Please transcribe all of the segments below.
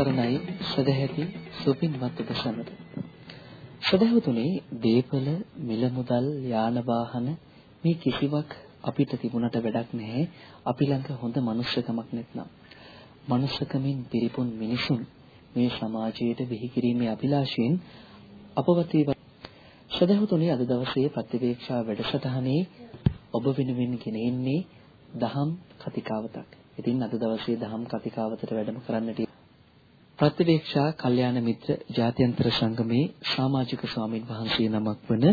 තෙරුවන් සරණයි සදැහැති සුපින්වත් ඔබ සැමට. සදහවතුනි දීපල මිල මුදල් යාන වාහන මේ කිසිවක් අපිට තිබුණට වැඩක් නැහැ අපි ළඟ හොඳ මනුෂ්‍යකමක් නැත්නම්. මනුෂ්‍යකමින් පිරිපුන් මිනිසුන් මේ සමාජයට බිහි කිරීමේ අභිලාෂයෙන් අපවත් සදහවතුනි අද දවසේ ප්‍රතිවේක්ෂා වැඩසටහනේ ඔබ වෙනුවෙන් ගෙනෙන්නේ දහම් කතිකාවතක්. ඉතින් අද දවසේ දහම් කතිකාවතට වැඩම කරන්නට ප්‍රතිවේක්ෂා කල්යාණ මිත්‍ර ජාත්‍යන්තර සංගමේ සමාජික ස්වාමින් වහන්සේ නමක් වන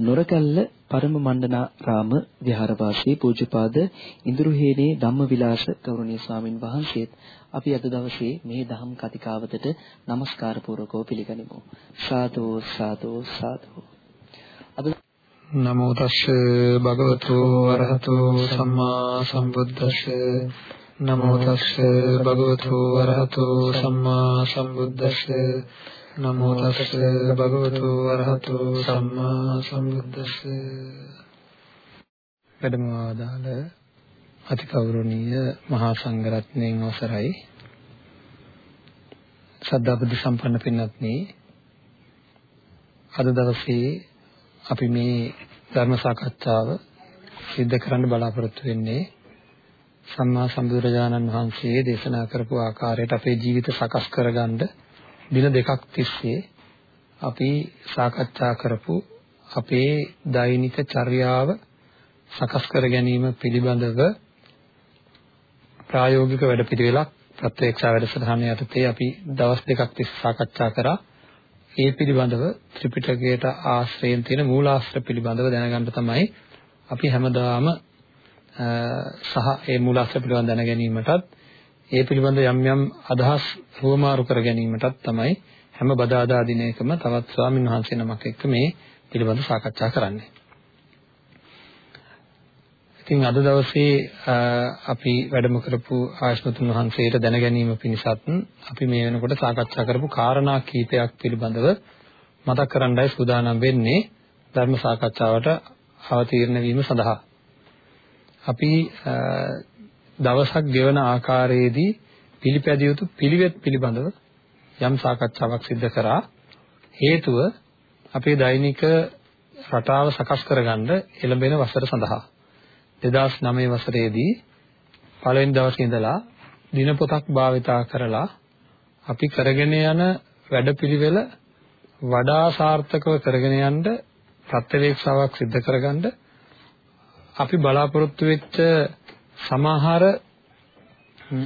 නොරකල්ල පරම මණ්ඩනාරාම විහාරවාසී පූජ්‍යපාද ඉඳුරුහේනේ ධම්මවිලාස ගෞරවනීය ස්වාමින් වහන්සේත් අපි අද දවසේ මේ දහම් කතිකාවතට নমස්කාර පූර්වකව පිළිගනිමු. සාදු සාදු සාදු. අද නමෝ තස්ස භගවතු වරහතෝ සම්මා සම්බුද්දස්ස නමෝ තස්ස භගවතු වරහතෝ සම්මා සම්බුද්දස්ස නමෝ තස්ස භගවතු වරහතෝ සම්මා සම්බුද්දස්ස වැඩම ආදාළ අති කෞරණීය මහා සංඝරත්නයන් අවසරයි. සද්ධා බුද්ධ සම්පන්න පින්වත්නි අද දවසේ අපි මේ ධර්ම සාකච්ඡාව සිද්ධ කරන්න බලාපොරොත්තු වෙන්නේ සම්මා සම්බුදුරජාණන් වහන්සේ දේශනා කරපු ආකාරයට අපේ ජීවිත සකස් කරගන්න දින දෙකක් තිස්සේ අපි සාකච්ඡා කරපු අපේ දෛනික චර්යාව සකස් කර ගැනීම පිළිබඳව ප්‍රායෝගික වැඩපිළිවෙලක් ප්‍රත්‍යක්ෂ වැඩසටහන යටතේ අපි දවස් දෙකක් තිස්සේ සාකච්ඡා කරා. ඒ පිළිබඳව ත්‍රිපිටකයට ආශ්‍රයෙන් තියෙන මූලාශ්‍ර පිළිබඳව දැනගන්න තමයි අපි හැමදාම සහ ඒ මූලාශ්‍ර පිළිබඳව දැන ගැනීමටත් ඒ පිළිබඳ යම් යම් අදහස් හුවමාරු කර ගැනීමටත් තමයි හැම බදාදා දිනයකම තවත් ස්වාමින් වහන්සේ නමක් එක්ක මේ පිළිබඳව සාකච්ඡා කරන්නේ. ඉතින් අද දවසේ අපි වැඩම කරපු ආශ්‍රතුන් වහන්සේට දැන ගැනීම පිණිසත් අපි මේ වෙනකොට සාකච්ඡා කරපු කාරණා කීපයක් පිළිබඳව මතක් කරන්නයි සූදානම් වෙන්නේ ධර්ම සාකච්ඡාවට අවතීර්ණ වීම සඳහා. අපි දවසක් ගෙවන ආකාරයේදී පිළිපැදිය යුතු පිළිවෙත් පිළිබඳව යම් සාකච්ඡාවක් සිදු කරා. හේතුව අපේ දෛනික රටාව සකස් කරගන්න එළඹෙන වසර සඳහා. 2009 වසරේදී පළවෙනි දවසේ ඉඳලා දිනපොතක් භාවිතා කරලා අපි කරගෙන යන වැඩපිළිවෙල වඩා සාර්ථකව කරගෙන යන්න ප්‍රත්‍යවේක්ෂාවක් සිදු කරගන්න අපි බලාපොරොත්තු වෙච්ච සමහර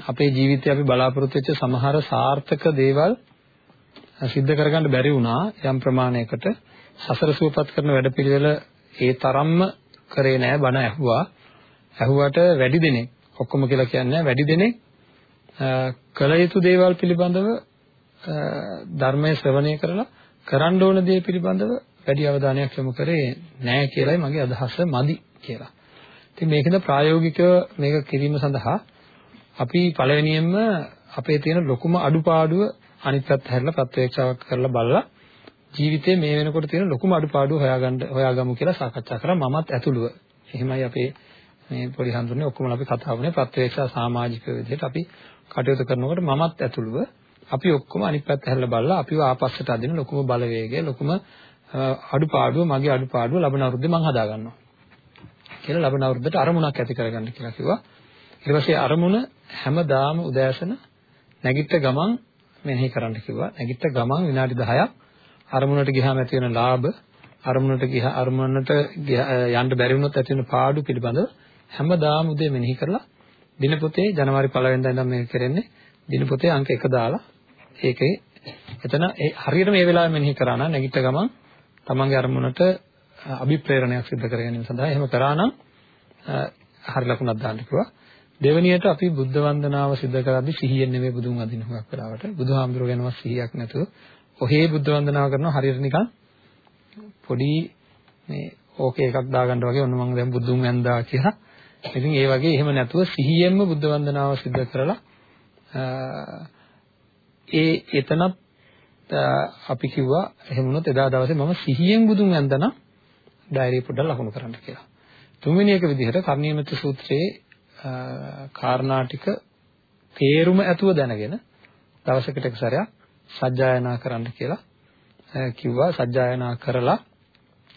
අපේ ජීවිතේ අපි බලාපොරොත්තු වෙච්ච සමහර සාර්ථක දේවල් සිද්ධ කරගන්න බැරි වුණා යම් ප්‍රමාණයකට සසර සුවපත් කරන වැඩපිළිවෙල ඒ තරම්ම කරේ නෑ බණ ඇහුවා ඇහුවට වැඩි දෙනෙක් ඔක්කොම කියලා කියන්නේ වැඩි දෙනෙක් කළ යුතු දේවල් පිළිබඳව ධර්මයේ ශ්‍රවණය කරලා කරන්න ඕන දේ පිළිබඳව වැඩි අවධානයක් යොමු කරේ නැහැ කියලායි මගේ අදහස මදි කියලා. ඉතින් මේකද ප්‍රායෝගිකව මේක කිරීම සඳහා අපි පළවෙනියෙන්ම අපේ තියෙන ලොකුම අඩුපාඩුව අනිත් පැත්ත හැරලා ප්‍රත්‍යක්ෂාවක් කරලා බලලා ජීවිතේ මේ වෙනකොට තියෙන ලොකුම අඩුපාඩුව හොයාගන්න හොයාගමු කියලා සාකච්ඡා කරා. මමත් ඇතුළුව. එහෙමයි අපේ මේ පොඩි හඳුන්නේ ඔක්කොම අපි කතා වුණේ. ප්‍රත්‍යක්ෂ සමාජික විදිහට අපි කටයුතු කරනකොට මමත් ඇතුළුව අපි ඔක්කොම අනිත් පැත්ත හැරලා බලලා අපිව ආපස්සට අදින ලොකුම බලවේගය ලොකුම අඩුපාඩුව මගේ අඩුපාඩුව ලබන අවුරුද්දේ මම හදා ගන්නවා කියලා ලබන අවුරුද්දට අරමුණක් ඇති කරගන්න කියලා කිව්වා. ඊට පස්සේ අරමුණ හැමදාම උදෑසන නැගිට ගමන් මෙනෙහි කරන්න කිව්වා. නැගිට ගමන් විනාඩි 10ක් අරමුණට ගියාම ඇති වෙන ලාභ අරමුණට ගියා අරමුණට යන්න බැරි වුණොත් ඇති වෙන පාඩු පිළිබඳව හැමදාම උදේ මෙනෙහි කරලා දිනපොතේ ජනවාරි 1 වෙනිදා ඉඳන් මේක කරන්නේ දිනපොතේ අංක 1 දාලා ඒකේ එතන ඒ හරියට මේ වෙලාවේ මෙනෙහි කරා නම් නැගිට ගමන් තමන්ගේ අරමුණට අභිප්‍රේරණයක් සිදු කර ගැනීම සඳහා එහෙම කරා නම් හරි ලකුණක් දාන්න කිව්වා. දෙවැනියට අපි බුද්ධ වන්දනාව සිදු කරද්දී සිහියෙන් නෙමෙයි බුදුන් වදින හුඟක් වෙලාවට. බුදුහාමුදුරුවෝ ගැනවත් සිහියක් නැතුව. ඔහේ බුද්ධ වන්දනාව කරනවා හරියට නිකන් පොඩි මේ ඕකේ එකක් දාගන්න වගේ ඔන්න මම දැන් බුදුන් වැන්දා කියලා. ඉතින් ඒ වගේ එහෙම නැතුව සිහියෙන්ම බුද්ධ වන්දනාව සිද්ධ කරලා ඒ එතනත් අපි කිව්වා එහෙම වුණොත් එදා දවසේ මම සිහියෙන් බුදුන් වැන්දනම් ඩයරි පොඩ්ඩක් ලකුණු කරන්න කියලා. තුන්වෙනි එක විදිහට කර්ණීයමෙත් සූත්‍රයේ කාරණා ටික තේරුම ඇතුව දැනගෙන දවසකට එක සැරයක් සජ්ජායනා කරන්න කියලා කිව්වා සජ්ජායනා කරලා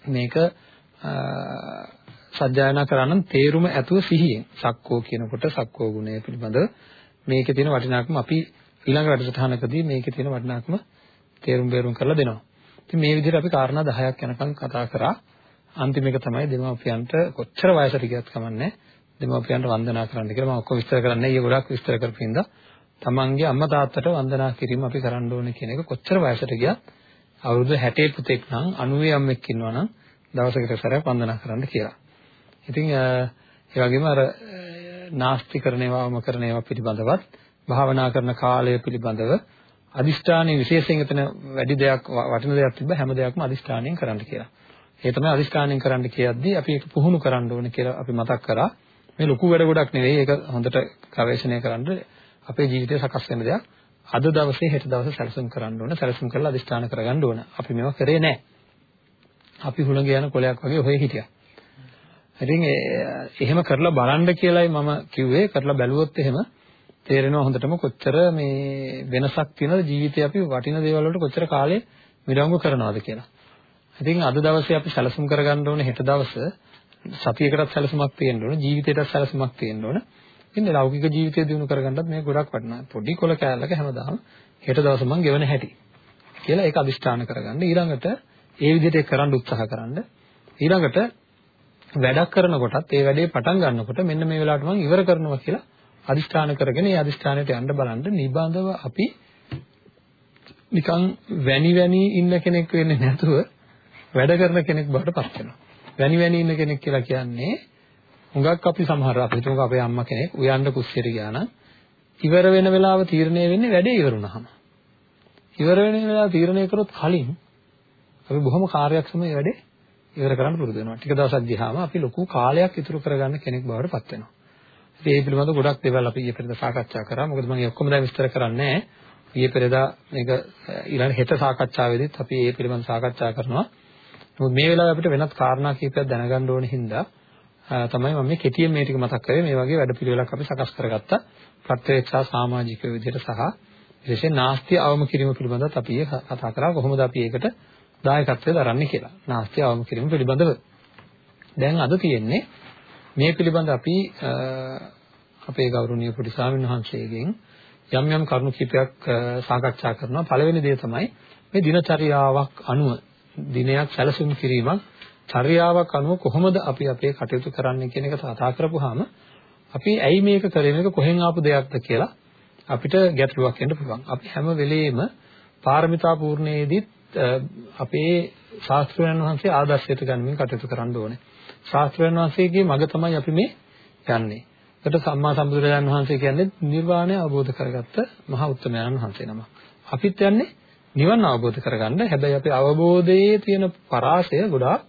මේක සජ්ජායනා කරන්න තේරුම ඇතුව සිහියෙන් සක්කෝ කියනකොට සක්කෝ ගුණය පිළිබඳව මේකේ තියෙන වටිනාකම අපි ඊළඟ වැඩසටහනකදී මේකේ තියෙන වටිනාකම තේරුම් බේරුම් කරලා දෙනවා. ඉතින් මේ විදිහට අපි කාරණා 10ක් යනකම් කතා කරා. අන්තිම එක තමයි දෙමාපියන්ට කොච්චර වයසට ගියත් කමන්නේ දෙමාපියන්ට වන්දනා කරන්න කියලා මම ඔක්කොම විස්තර කරන්නේ. ඊයේ ගොඩක් විස්තර කරපින්ද තමන්ගේ අම්මා තාත්තට වන්දනා කිරීම අපි කරන්න ඕනේ කියන එක කොච්චර වයසට ගියත් අවුරුදු 60 පුතෙක් නම් 90 අම්මෙක් ඉන්නවා නම් දවසකට සැරයක් වන්දනා කරන්න කියලා. ඉතින් ඒ වගේම අර නාස්තිකරණේවා වමකරණේවා පිළිබඳවත් භාවනා කරන කාලය පිළිබඳව අදිෂ්ඨානයේ විශේෂයෙන් එතන වැඩි දෙයක් වටින දෙයක් තිබ්බ හැම දෙයක්ම අදිෂ්ඨානයෙන් කරන්න කියලා. ඒ තමයි අදිෂ්ඨානයෙන් කරන්න කියද්දී අපි ඒක පුහුණු කරන්න ඕනේ කියලා අපි මතක් කරා. මේ ලොකු වැඩ ගොඩක් නෙවෙයි ඒක හොඳට ගවේෂණය කරන්න අපේ ජීවිතය සකස් වෙන දෙයක්. අද දවසේ හෙට දවසේ සැලසුම් කරන්න ඕන සැලසුම් කරලා අදිෂ්ඨාන කරගන්න ඕන. අපි මේවා කරේ නැහැ. අපි හුළඟ යන කොලයක් වගේ ඔහෙ හිටියා. ඉතින් එහෙම කරලා බලන්න කියලායි මම කිව්වේ කරලා බැලුවොත් එහෙම තේරෙනවා හොඳටම කොච්චර මේ වෙනසක් තියෙනවද ජීවිතේ අපි වටින දේවල් වලට කොච්චර කාලය විරංගු කරනවද කියලා. ඉතින් අද දවසේ අපි සැලසුම් කරගන්න ඕනේ හෙට දවස සතියකටත් සැලසුමක් තියෙන්න ඕනේ ජීවිතයටත් සැලසුමක් තියෙන්න ඕනේ. ඉතින් ලෞකික ජීවිතය දිනු කරගන්නත් මේ ගොඩක් වටිනවා. පොඩි කොල කෑල්ලක හැමදාම හෙට දවස මං ගෙවන හැටි කියලා ඒක අදිෂ්ඨාන කරගන්න. ඊළඟට ඒ විදිහට ඒක කරන්න උත්සාහ කරන්න. ඊළඟට වැඩක් කරනකොටත් ඒ වැඩේ පටන් ගන්නකොට මෙන්න මේ වෙලාවට මං ඉවර කරනවා කියලා අදිෂ්ඨාන කරගෙන ඒ අදිෂ්ඨානයට යන්න බලන්න නිබඳව අපි නිකන් වැනි වැනි ඉන්න කෙනෙක් වෙන්නේ නැතුව වැඩ කරන කෙනෙක් බවට පත් වෙනවා. වැනි වැනි ඉන්න කෙනෙක් කියලා කියන්නේ හුඟක් අපි සමහර අපි හිතමු අපේ අම්මා කෙනෙක් උයන්ඩ කුස්සියට ගියා නම් ඉවර වෙන වෙලාව තීරණය වෙන්නේ වැඩේ ඉවර වුණාම. ඉවර වෙන වෙලාව තීරණය කරොත් කලින් අපි බොහොම කාර්යක්ෂමව මේ වැඩේ ඉවර කරන්න පුරුදු වෙනවා. ටික දවසක් ගියාම අපි ලොකු කාලයක් ඉතුරු කරගන්න කෙනෙක් බවට පත් වෙනවා. ඉතින් ඒ පිළිබඳව ගොඩක් දේවල් අපි ඊයේ පෙරේදා සාකච්ඡා කරා. මොකද මම ඔක්කොම දැන් විස්තර කරන්නේ නැහැ. ඊයේ පෙරේදා මේක ඊළඟ හෙට සාකච්ඡාවේදීත් අපි ඒ පිළිබඳව සාකච්ඡා කරනවා. නමුත් මේ වෙලාවේ අපිට වෙනත් කාරණා කීපයක් දැනගන්න ඕන හින්දා තමයි මම මේ කෙටියෙන් මේ ටික මතක් කරේ. මේ වගේ වැඩපිළිවෙලක් අපි සකස් කරගත්තා. ප්‍රත්‍යක්ෂ සමාජික විදිහට සහ විශේෂයෙන් නාස්තිය අවම කිරීම පිළිබඳව අපි කතා කරා. කොහොමද අපි ඒකට දායකත්වය දරන්නේ කියලා. නාස්තිය අවම කිරීම පිළිබඳව. දැන් අද තියෙන්නේ මේ පිළිබඳ අපි අපේ ගෞරවනීය පුඩි ස්වාමීන් වහන්සේගෙන් යම් යම් කරුණු කිපයක් සාකච්ඡා කරනවා. පළවෙනි දේ තමයි මේ දිනචරියාවක් අනුව දිනයක් සැලසුම් කිරීමක් චර්යාවක් අනුව කොහොමද අපි අපේ කටයුතු කරන්නේ කියන එක කතා කරපුවාම අපි ඇයි මේක කරේ මේක කොහෙන් ආපු දෙයක්ද කියලා අපිට ගැටලුවක් එන්න පුළුවන්. අපි හැම වෙලෙම පාරමිතා පූර්ණයේදීත් අපේ ශාස්ත්‍රඥයන් වහන්සේ ආදර්ශයට ගනිමින් කටයුතු කරන්න ඕනේ. ශාස්ත්‍රඥ වහන්සේගේ මඟ තමයි අපි මේ යන්නේ. ඒකට සම්මා සම්බුදුරජාණන් වහන්සේ කියන්නේ නිර්වාණය අවබෝධ කරගත්ත මහා උත්තමයන් වහන්සේ නම. අපිත් යන්නේ නිවන් අවබෝධ කරගන්න. හැබැයි අපේ අවබෝධයේ තියෙන පරාසය ගොඩාක්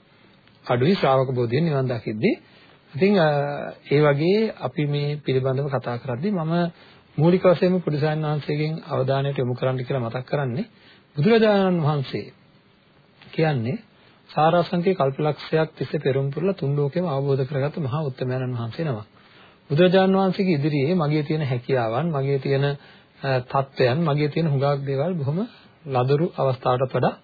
අඩුයි ශ්‍රාවක බෝධියෙන් නිවන් දකිද්දී. ඉතින් ඒ වගේ අපි මේ පිළිබඳව කතා කරද්දී මම මූලික වශයෙන්ම පුදුසයන් වහන්සේගෙන් අවධානයට යොමු කරන්න කියලා මතක් කරන්නේ බුදුරජාණන් වහන්සේ කියන්නේ සාරාංශකේ කල්පලක්ෂයක් තිස්සේ පෙරම් පුරලා තුන් ලෝකෙම අවබෝධ කරගත්ත මහා උත්තමයන්න් වහන්සේ නමක්. බුදුරජාන් වහන්සේගේ ඉදිරියේ මගේ තියෙන හැකියාවන්, මගේ තියෙන තත්වයන්, මගේ තියෙන හුඟක් දේවල් බොහොම ලදරු අවස්ථාවකට වඩා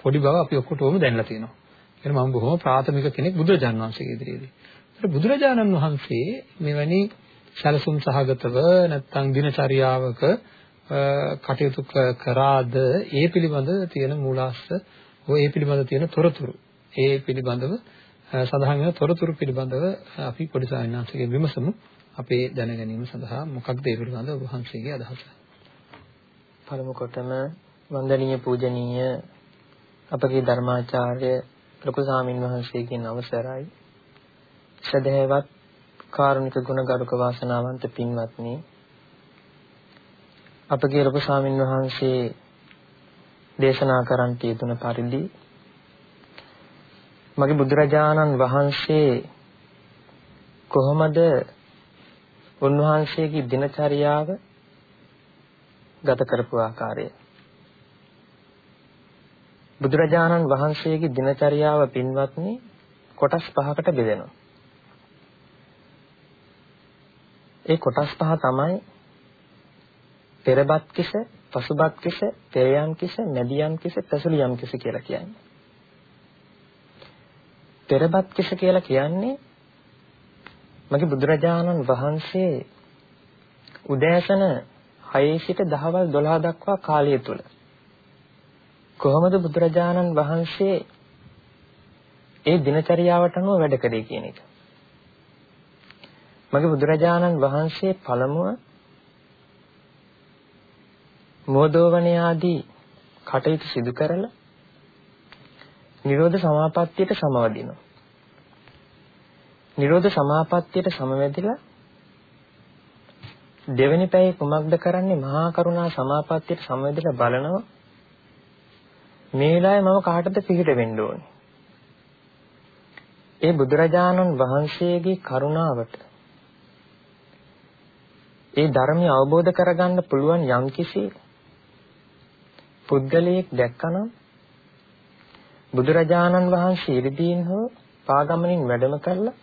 පොඩි බව අපි ඔක්කොටම දැනලා තියෙනවා. එහෙනම් මම බොහොම ප්‍රාථමික කෙනෙක් බුදුරජාන් වහන්සේගේ ඉදිරියේදී. ඒත් බුදුරජාණන් වහන්සේ මෙවැනි සැලසුම් සහගතව නැත්නම් දිනචරියාවක කටයුතු කරාද ඒ පිළිබඳ තියෙන මූලාශ්‍ර ඔය ඒ පිළිබඳ තියෙන තොරතුරු ඒ පිළිබඳව සඳහන් වෙන තොරතුරු පිළිබඳව අපි පොඩි සායනාංශයෙන් විමසමු අපේ දැන ගැනීම සඳහා මොකක්ද ඒ පිළිබඳව ඔබ වහන්සේගේ අදහස පළමු කොටම වන්දනීය පූජනීය අපගේ ධර්මාචාර්ය ලොකු සාමින් වහන්සේගෙන් අවසරයි. සදහැවත් කාරුණික ගුණගරුක වාසනාවන්ත පින්වත්නි අපගේ ලොකු සාමින් වහන්සේ දේශනා කරන්නට යෙදුන පරිදි මගේ බුදුරජාණන් වහන්සේ කොහොමද උන්වහන්සේගේ දිනචරියාව ගත කරපු ආකාරය? බුදුරජාණන් වහන්සේගේ දිනචරියාව පින්වත්නි කොටස් පහකට බෙදෙනවා ඒ කොටස් පහ තමයි පෙරබත් කිස පසුබත් කිස, පෙරයන් කිස, මැදියම් කිස, පැසුලියම් කිස කියලා කියන්නේ. පෙරබත් කිස කියලා කියන්නේ මගේ බුදුරජාණන් වහන්සේ උදෑසන 6 සිට දහවල් 12 දක්වා කාලය තුල කොහොමද බුදුරජාණන් වහන්සේ ඒ දිනචරියාවට අනුව වැඩ කරේ කියන එක. මගේ බුදුරජාණන් වහන්සේ පළමුව මෝදෝවණේ ආදී කටයුතු සිදු කරලා නිරෝධ සමාපත්තියට සමවදිනවා. නිරෝධ සමාපත්තියට සමවැදිලා දෙවෙනි පැයේ කුමක්ද කරන්නේ මහා කරුණා සමාපත්තියට සමවැදිලා බලනවා මේ වෙලාවේ මම කාටද පිහිට වෙන්න ඕනේ ඒ බුදුරජාණන් වහන්සේගේ කරුණාවට ඒ ධර්මය අවබෝධ කරගන්න පුළුවන් යම්කිසි පුද්ගලයෙක් දැක්කනම් බුදුරජාණන් වහන්සේ ඉරිදීන් හෝ පාගමනින් වැඩම කරලා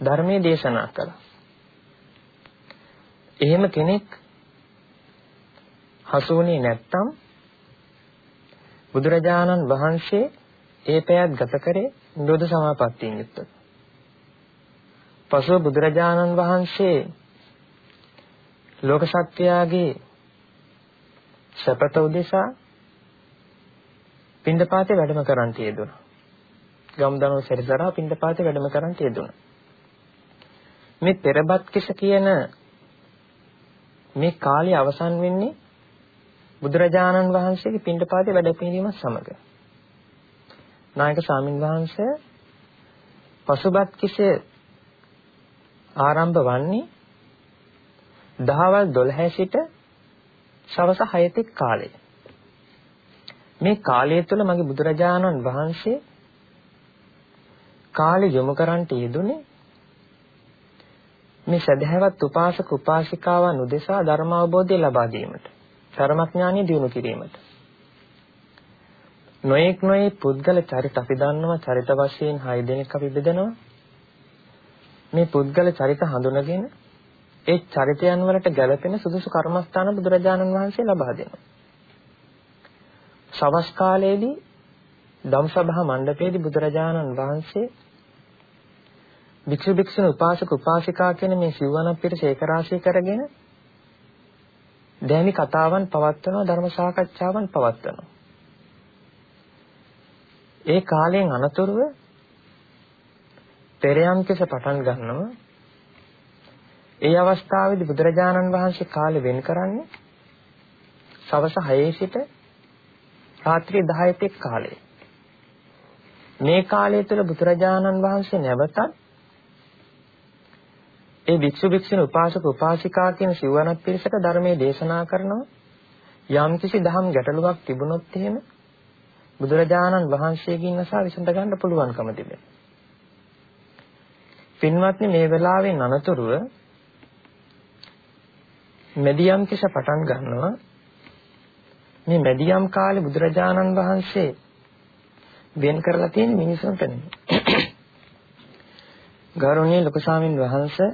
ධර්මයේ දේශනා කළා. එහෙම කෙනෙක් හසුුනේ නැත්තම් බුදුරජාණන් වහන්සේ ඒ පැයත් ගත කරේ නිරෝධ සමාපත්තියෙන් යුක්තව. පසුව බුදුරජාණන් වහන්සේ ලෝක සත්‍යයගේ සපත උදෙසා පින්ඩපාතේ වැඩම කරන් තියදුණා. ගම්දනෝ සැරිසරා පින්ඩපාතේ වැඩම කරන් තියදුණා. මේ පෙරබත් කිස කියන මේ කාලය අවසන් වෙන්නේ බුදුරජාණන් වහන්සේගේ පින්ඩපාතේ වැඩ පිළිවීමත් සමග. නායක ස්වාමින් වහන්සේ පසුබත් කිසේ ආරම්භ වන්නේ දහවල් 12 සිට සවස 6 තෙක් කාලය. මේ කාලය තුළ මගේ බුදුරජාණන් වහන්සේ කාලය යොමු කරන්ට යෙදුනේ මේ සදහැවත් උපාසක උපාසිකාවන් උදෙසා ධර්ම අවබෝධය ලබා දීමට ධර්මඥානිය දිනු කිරීමට නොඑක් නොඑක් පුද්ගල චරිත අපි දන්නවා චරිත වශයෙන් 6 දෙනෙක් අපි බෙදනවා මේ පුද්ගල චරිත හඳුනගෙන ඒ චරිතයන් වලට ගැළපෙන සුදුසු කර්මස්ථාන බුදුරජාණන් වහන්සේ ලබා දෙනවා. සවස් කාලයේදී ධම්සභා මණ්ඩපයේදී බුදුරජාණන් වහන්සේ භික්ෂු භික්ෂුණී උපාසක උපාසිකා කියන මේ සිව්වනක් පිට ශේකරාශී කරගෙන දැමි කතාවන් පවත්වනවා ධර්ම සාකච්ඡාවන් පවත්වනවා. ඒ කාලයෙන් අනතුරුව පෙරයන් කෙස පටන් ගන්නවා. ඒ අවස්ථාවේදී බුදුරජාණන් වහන්සේ කාලෙ වෙන් කරන්නේ සවස 6 සිට රාත්‍රී 10 තෙක් කාලය. මේ කාලය තුළ බුදුරජාණන් වහන්සේ නැවතත් ඒ භික්ෂු භික්ෂුණී උපාසක උපාසිකා කියන සිවණක් පිරිසට ධර්මයේ දේශනා කරනවා යම්කිසි දහම් ගැටලුවක් තිබුණොත් එහෙම බුදුරජාණන් වහන්සේගෙන් අසා විසඳ ගන්න පුළුවන්කම තිබෙනවා. පින්වත්නි මේ වෙලාවේ අනතුරුව මෙදියම් කිස පටන් ගන්නවා මේ මෙදියම් කාලේ බුදුරජාණන් වහන්සේ වෙන් කරලා තියෙන මිනිසුන්ට නෙමෙයි. ගෞරවනීය ලොකු ස්වාමින් වහන්සේ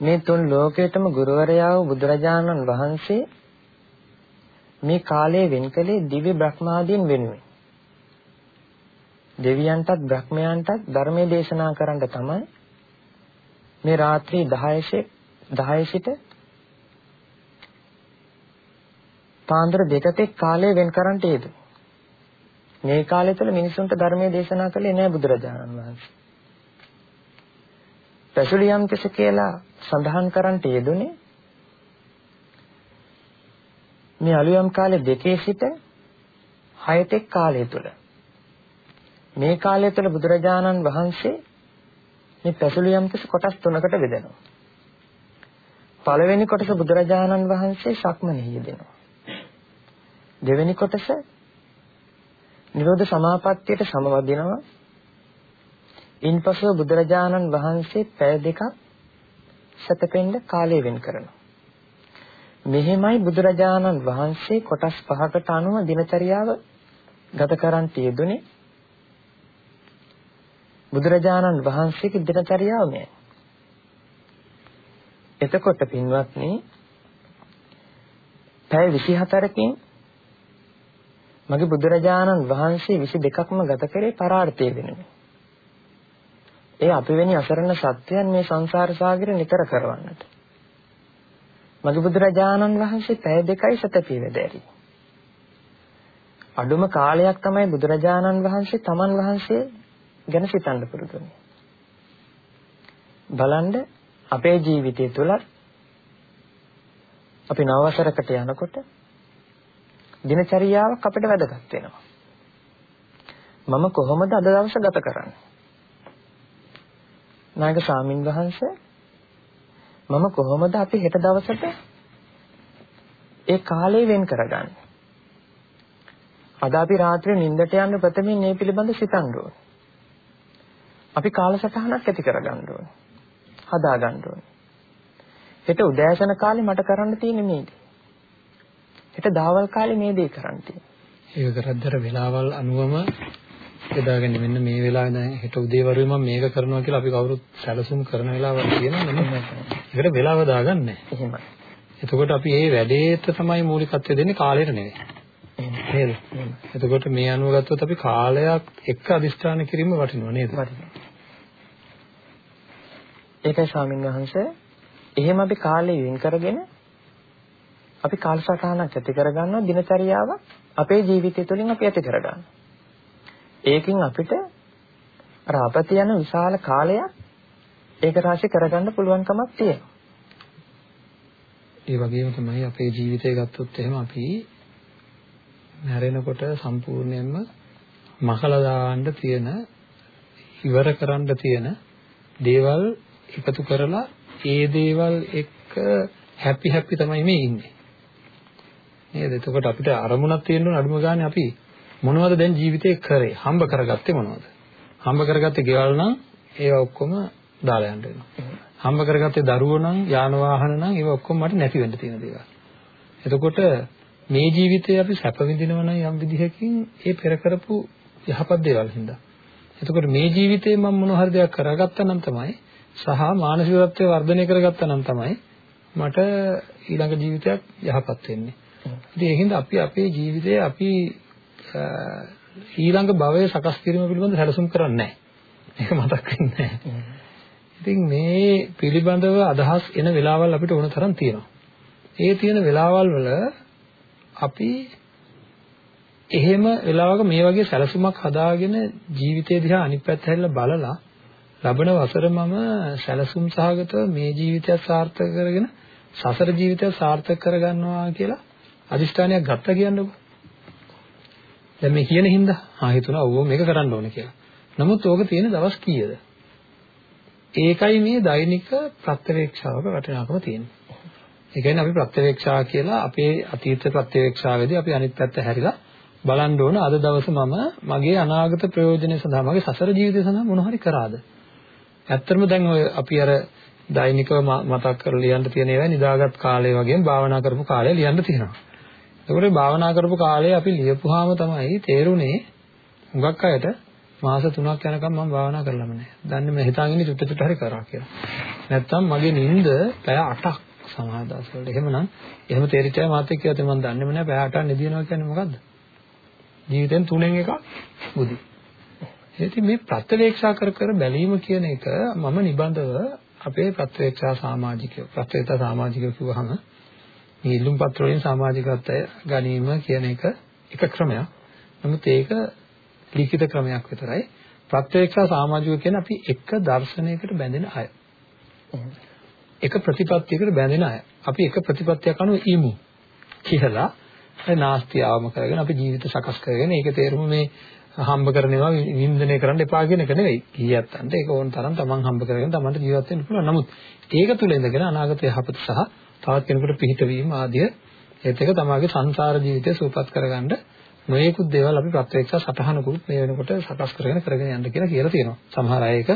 මේ තුන් ලෝකයටම ගුරුවරයා වූ බුදුරජාණන් වහන්සේ මේ කාලයේ වෙන් කළේ දිව්‍ය බ්‍රහ්මාදීන් වෙනුවෙන්. දෙවියන්ටත් බ්‍රහ්මයන්ටත් ධර්මයේ දේශනා කරන්න තමයි මේ රාත්‍රී 10 10 සිට පාන්දර දෙකතෙක් කාලය වෙන් කරන්නට යෙදුනේ. මේ කාලය තුළ මිනිසුන්ට ධර්මයේ දේශනා කළේ නෑ බුදුරජාණන් වහන්සේ. පැසුලියම් කෙස කියලා සඳහන් කරන්නට යෙදුනේ මේ අලුයම් කාලේ දෙකේ සිට හයතෙක් කාලය තුල මේ කාලය තුල බුදුරජාණන් වහන්සේ මේ පැසුලියම් කෙස කොටස් තුනකට බෙදෙනවා. පළවෙනි කොටස බුදුරජාණන් වහන්සේ සක්මනෙහි යෙදෙනවා. දෙවෙනි කොටස නිරෝධ සමාපත්තියට සමවදිනවා. ඉන්පසු බුදුරජාණන් වහන්සේ පැය දෙකක් සතපෙන්න කාලය වෙන් කරනවා. මෙහෙමයි බුදුරජාණන් වහන්සේ කොටස් පහකට අනුව දිනචරියාව ගත කරන් තියදුනේ. බුදුරජාණන් වහන්සේගේ දිනචරියාව මෙයයි. එතකොට පින්වත්නි පැය 24කින් මගේ බුදුරජාණන් වහන්සේ 22ක්ම ගත කරේ පරාර්ථය වෙනුවෙන්. ඒ අපෙවැනි අසරණ සත්‍යයන් මේ සංසාර සාගරේ නිතර කරවන්නට. මගේ බුදුරජාණන් වහන්සේ පැය දෙකයි සතපිය වෙදෑරි. අඩුම කාලයක් තමයි බුදුරජාණන් වහන්සේ තමන් වහන්සේ ගැන සිතන්න පුරුදුනේ. බලන්න අපේ ජීවිතය තුළ අපි නවවසරකට යනකොට දිනචරියාවක් අපිට වැදගත් වෙනවා. මම කොහොමද අද දවස ගත කරන්නේ? නායක සාමින් වහන්සේ මම කොහොමද අපි හෙට දවසට ඒ කාලය වෙන් කරගන්නේ? අද අපි රාත්‍රියේ නිින්දට යන්න ප්‍රථමයෙන් මේ පිළිබඳ සිතන්න ඕනේ. අපි කාලසටහනක් ඇති කරගන්න ඕනේ. හදා ගන්න ඕනේ. හෙට උදෑසන කාලේ මට කරන්න තියෙන්නේ මේක. හෙට දහවල් කාලේ මේ දේ කරන්න තියෙන්නේ. ඒක කරද්දර වෙලාවල් අනුවම යදාගෙන මෙන්න මේ වෙලාවේ දැන් හෙට උදේ වරුවේ මම මේක කරනවා කියලා අපි කවුරුත් සැලසුම් කරන වෙලාවක් තියෙනවා නෙමෙයි. ඒකට වෙලාව දාගන්නේ. එහෙමයි. එතකොට අපි මේ වැඩේට තමයි මූලිකත්වය දෙන්නේ කාලයට නෙවෙයි. නේද? එතකොට මේ අනුව ගත්තොත් අපි කාලයක් එක්ක අදිස්ථාන කිරීම වටිනවා නේද? ඒකයි ස්වාමීන් වහන්සේ එහෙම අපි කාලය වෙන් කරගෙන අපි කාලසටහනක් ඇති කරගන්නවා දිනචරියාව අපේ ජීවිතය තුළින් අපි ඇති කරගන්නවා. ඒකෙන් අපිට අර අපත යන විශාල කාලයක් ඒක රාශි කරගන්න පුළුවන්කමක් තියෙනවා. ඒ වගේම තමයි අපේ ජීවිතය ගත්තොත් එහෙම අපි මැරෙනකොට සම්පූර්ණයෙන්ම මකලා දාන්න තියෙන ඉවර කරන්න තියෙන දේවල් එකතු කරලා ඒ දේවල් එක්ක හැපි හැපි තමයි මේ ඉන්නේ. නේද? එතකොට අපිට අරමුණක් තියෙන්න අඩුම ගානේ අපි මොනවද දැන් ජීවිතේ කරේ? හම්බ කරගත්තේ මොනවද? හම්බ කරගත්තේ ගෙවල් නම් ඒවා ඔක්කොම දාලා යන්න වෙනවා. හම්බ කරගත්තේ දරුවෝ නම් යාන වාහන නම් ඒවා ඔක්කොම මට නැති වෙන්න තියෙන දේවල්. එතකොට මේ ජීවිතේ අපි සැප විඳිනවා නම් යම් විදිහකින් ඒ පෙර කරපු යහපත් දේවල් හින්දා. එතකොට මේ ජීවිතේ මම මොන හරි දෙයක් කරගත්තා නම් තමයි සහ මානසිකත්වය වර්ධනය කරගත්තා නම් තමයි මට ඊළඟ ජීවිතයක් යහපත් වෙන්නේ. ඉතින් ඒකින්ද අපි අපේ ජීවිතය අපි ඊළඟ භවය සකස් කිරීම පිළිබඳව සැලසුම් කරන්නේ නැහැ. ඒක මතක් වෙන්නේ නැහැ. ඉතින් මේ පිළිබඳව අදහස් එන වෙලාවල් අපිට ඕන තරම් තියෙනවා. ඒ තියෙන වෙලාවල් වල අපි එහෙම වෙලාවක මේ වගේ සැලසුමක් හදාගෙන ජීවිතය දිහා අනිත් පැත්ත හැරිලා බලලා ලබන වසර මම සැලසුම් සහගතව මේ ජීවිතය සාර්ථක කරගෙන සසර ජීවිතය සාර්ථක කරගන්නවා කියලා අදිෂ්ඨානයක් ගත්තා කියන්නකො. දැන් මේ කියන හින්දා ආ හිතුණා ඔව් මේක කරන්න ඕනේ කියලා. නමුත් ඕක තියෙන දවස් කීයද? ඒකයි මේ දෛනික ප්‍රත්‍යවේක්ෂාවක වටිනාකම තියෙන්නේ. ඒ කියන්නේ අපි ප්‍රත්‍යවේක්ෂා කියලා අපේ අතීත ප්‍රත්‍යවේක්ෂාවේදී අපි අනිත් පැත්ත හැරිලා බලන්න ඕන අද දවසේ මම මගේ අනාගත ප්‍රයෝජනය සඳහා මගේ සසර ජීවිතය සඳහා මොන හරි කරාද? ඇත්තටම දැන් ඔය අපි අර දෛනිකව මතක් කරලා ලියන්න තියෙන ඒවා නිදාගත් කාලය වගේම භාවනා කරපු කාලය ලියන්න තියෙනවා. ඒකෝට භාවනා කරපු කාලේ අපි ලියපුවාම තමයි තේරුනේ හුඟක් අයට මාස 3ක් යනකම් මම භාවනා කරලම නැහැ. දන්නේ මම හිතාගෙන ඉන්නේ චුට්ට චුට්ට හරි කරා කියලා. නැත්තම් මගේ නිින්ද පැය 8ක් සමහර දවස්වල. එහෙමනම් එහෙම තේරිච්ච අය මාත් එක්ක කියත් මම දන්නේම නැහැ පැය 8ක් නෙදිනවා කියන්නේ මොකද්ද? ජීවිතෙන් තුනෙන් එකක් බුදි. ඉතින් මේ ප්‍රත්‍යවේක්ෂා කර කර බැලීම කියන එක මම නිබඳව අපේ ප්‍රත්‍යවේක්ෂා සමාජිකයෝ ප්‍රත්‍යවේක්ෂා සමාජිකයෝ කිව්වහම මේ ඉල්ලුම් පත්‍ර වලින් සමාජිකත්වය ගැනීම කියන එක එක ක්‍රමයක්. නමුත් ඒක ලිඛිත ක්‍රමයක් විතරයි. ප්‍රත්‍යක්ෂ සමාජික කියන්නේ අපි එක දර්ශනයකට බැඳෙන අය. එක ප්‍රතිපත්තියකට බැඳෙන අය. අපි එක ප්‍රතිපත්තියක් අනුව ඉමු කියලා නාස්තියවම කරගෙන අපි ජීවිත සකස් කරගෙන ඒකේ තේරුම මේ හම්බ කරනවා වින්දනය කරන්න එපා කියන එක නෙවෙයි. කීයත්තන්ට ඒක ඕන තරම් තමන් හම්බ කරගෙන තමන්ට ජීවත් වෙන්න පුළුවන්. නමුත් ඒක තුල ඉඳගෙන අනාගත යහපත සහ තවත් කෙනෙකුට පිහිට වීම ආදිය ඒත් එක තමාගේ සංසාර ජීවිතය සූපපත් කරගන්න නොයෙකුත් දේවල් අපි ප්‍රත්‍යක්ෂ සටහනකුත් මේ වෙනකොට සකස් කරගෙන කරගෙන යන්න කියලා කියලා තියෙනවා. සමහර අය ඒක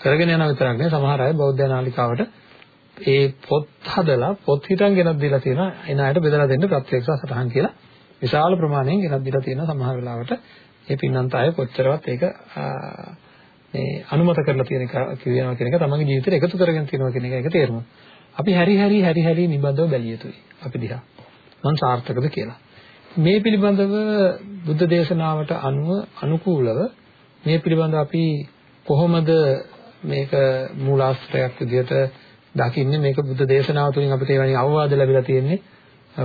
කරගෙන යන විතරක් නෙවෙයි සමහර අය බෞද්ධ නාලිකාවට ඒ පොත් හදලා පොත් හිටන් ගෙනත් දීලා තියෙනවා. එන අයට බෙදලා දෙන්න ප්‍රත්‍යක්ෂ සටහන් කියලා විශාල ප්‍රමාණයෙන් ගෙනත් දීලා තියෙනවා සමහර වෙලාවට ඒ පින්නන්ත අය කොච්චරවත් ඒක මේ අනුමත කරලා තියෙන කියනවා කියන එක තමන්ගේ ජීවිතේට එකතු කරගෙන තියෙනවා කියන එක ඒක තේරුම. අපි හැරි හැරි හැරි හැරි නිබඳව බැලිය යුතුයි අපි දිහා. මං සාර්ථකද කියලා. මේ පිළිබඳව බුද්ධ දේශනාවට අනුව අනුකූලව මේ පිළිබඳව අපි කොහොමද මේක මූලාශ්‍රයක් විදිහට දකින්නේ? මේක බුද්ධ දේශනාව තුළින් අපිට එවැනි අවවාද ලැබිලා තියෙන්නේ.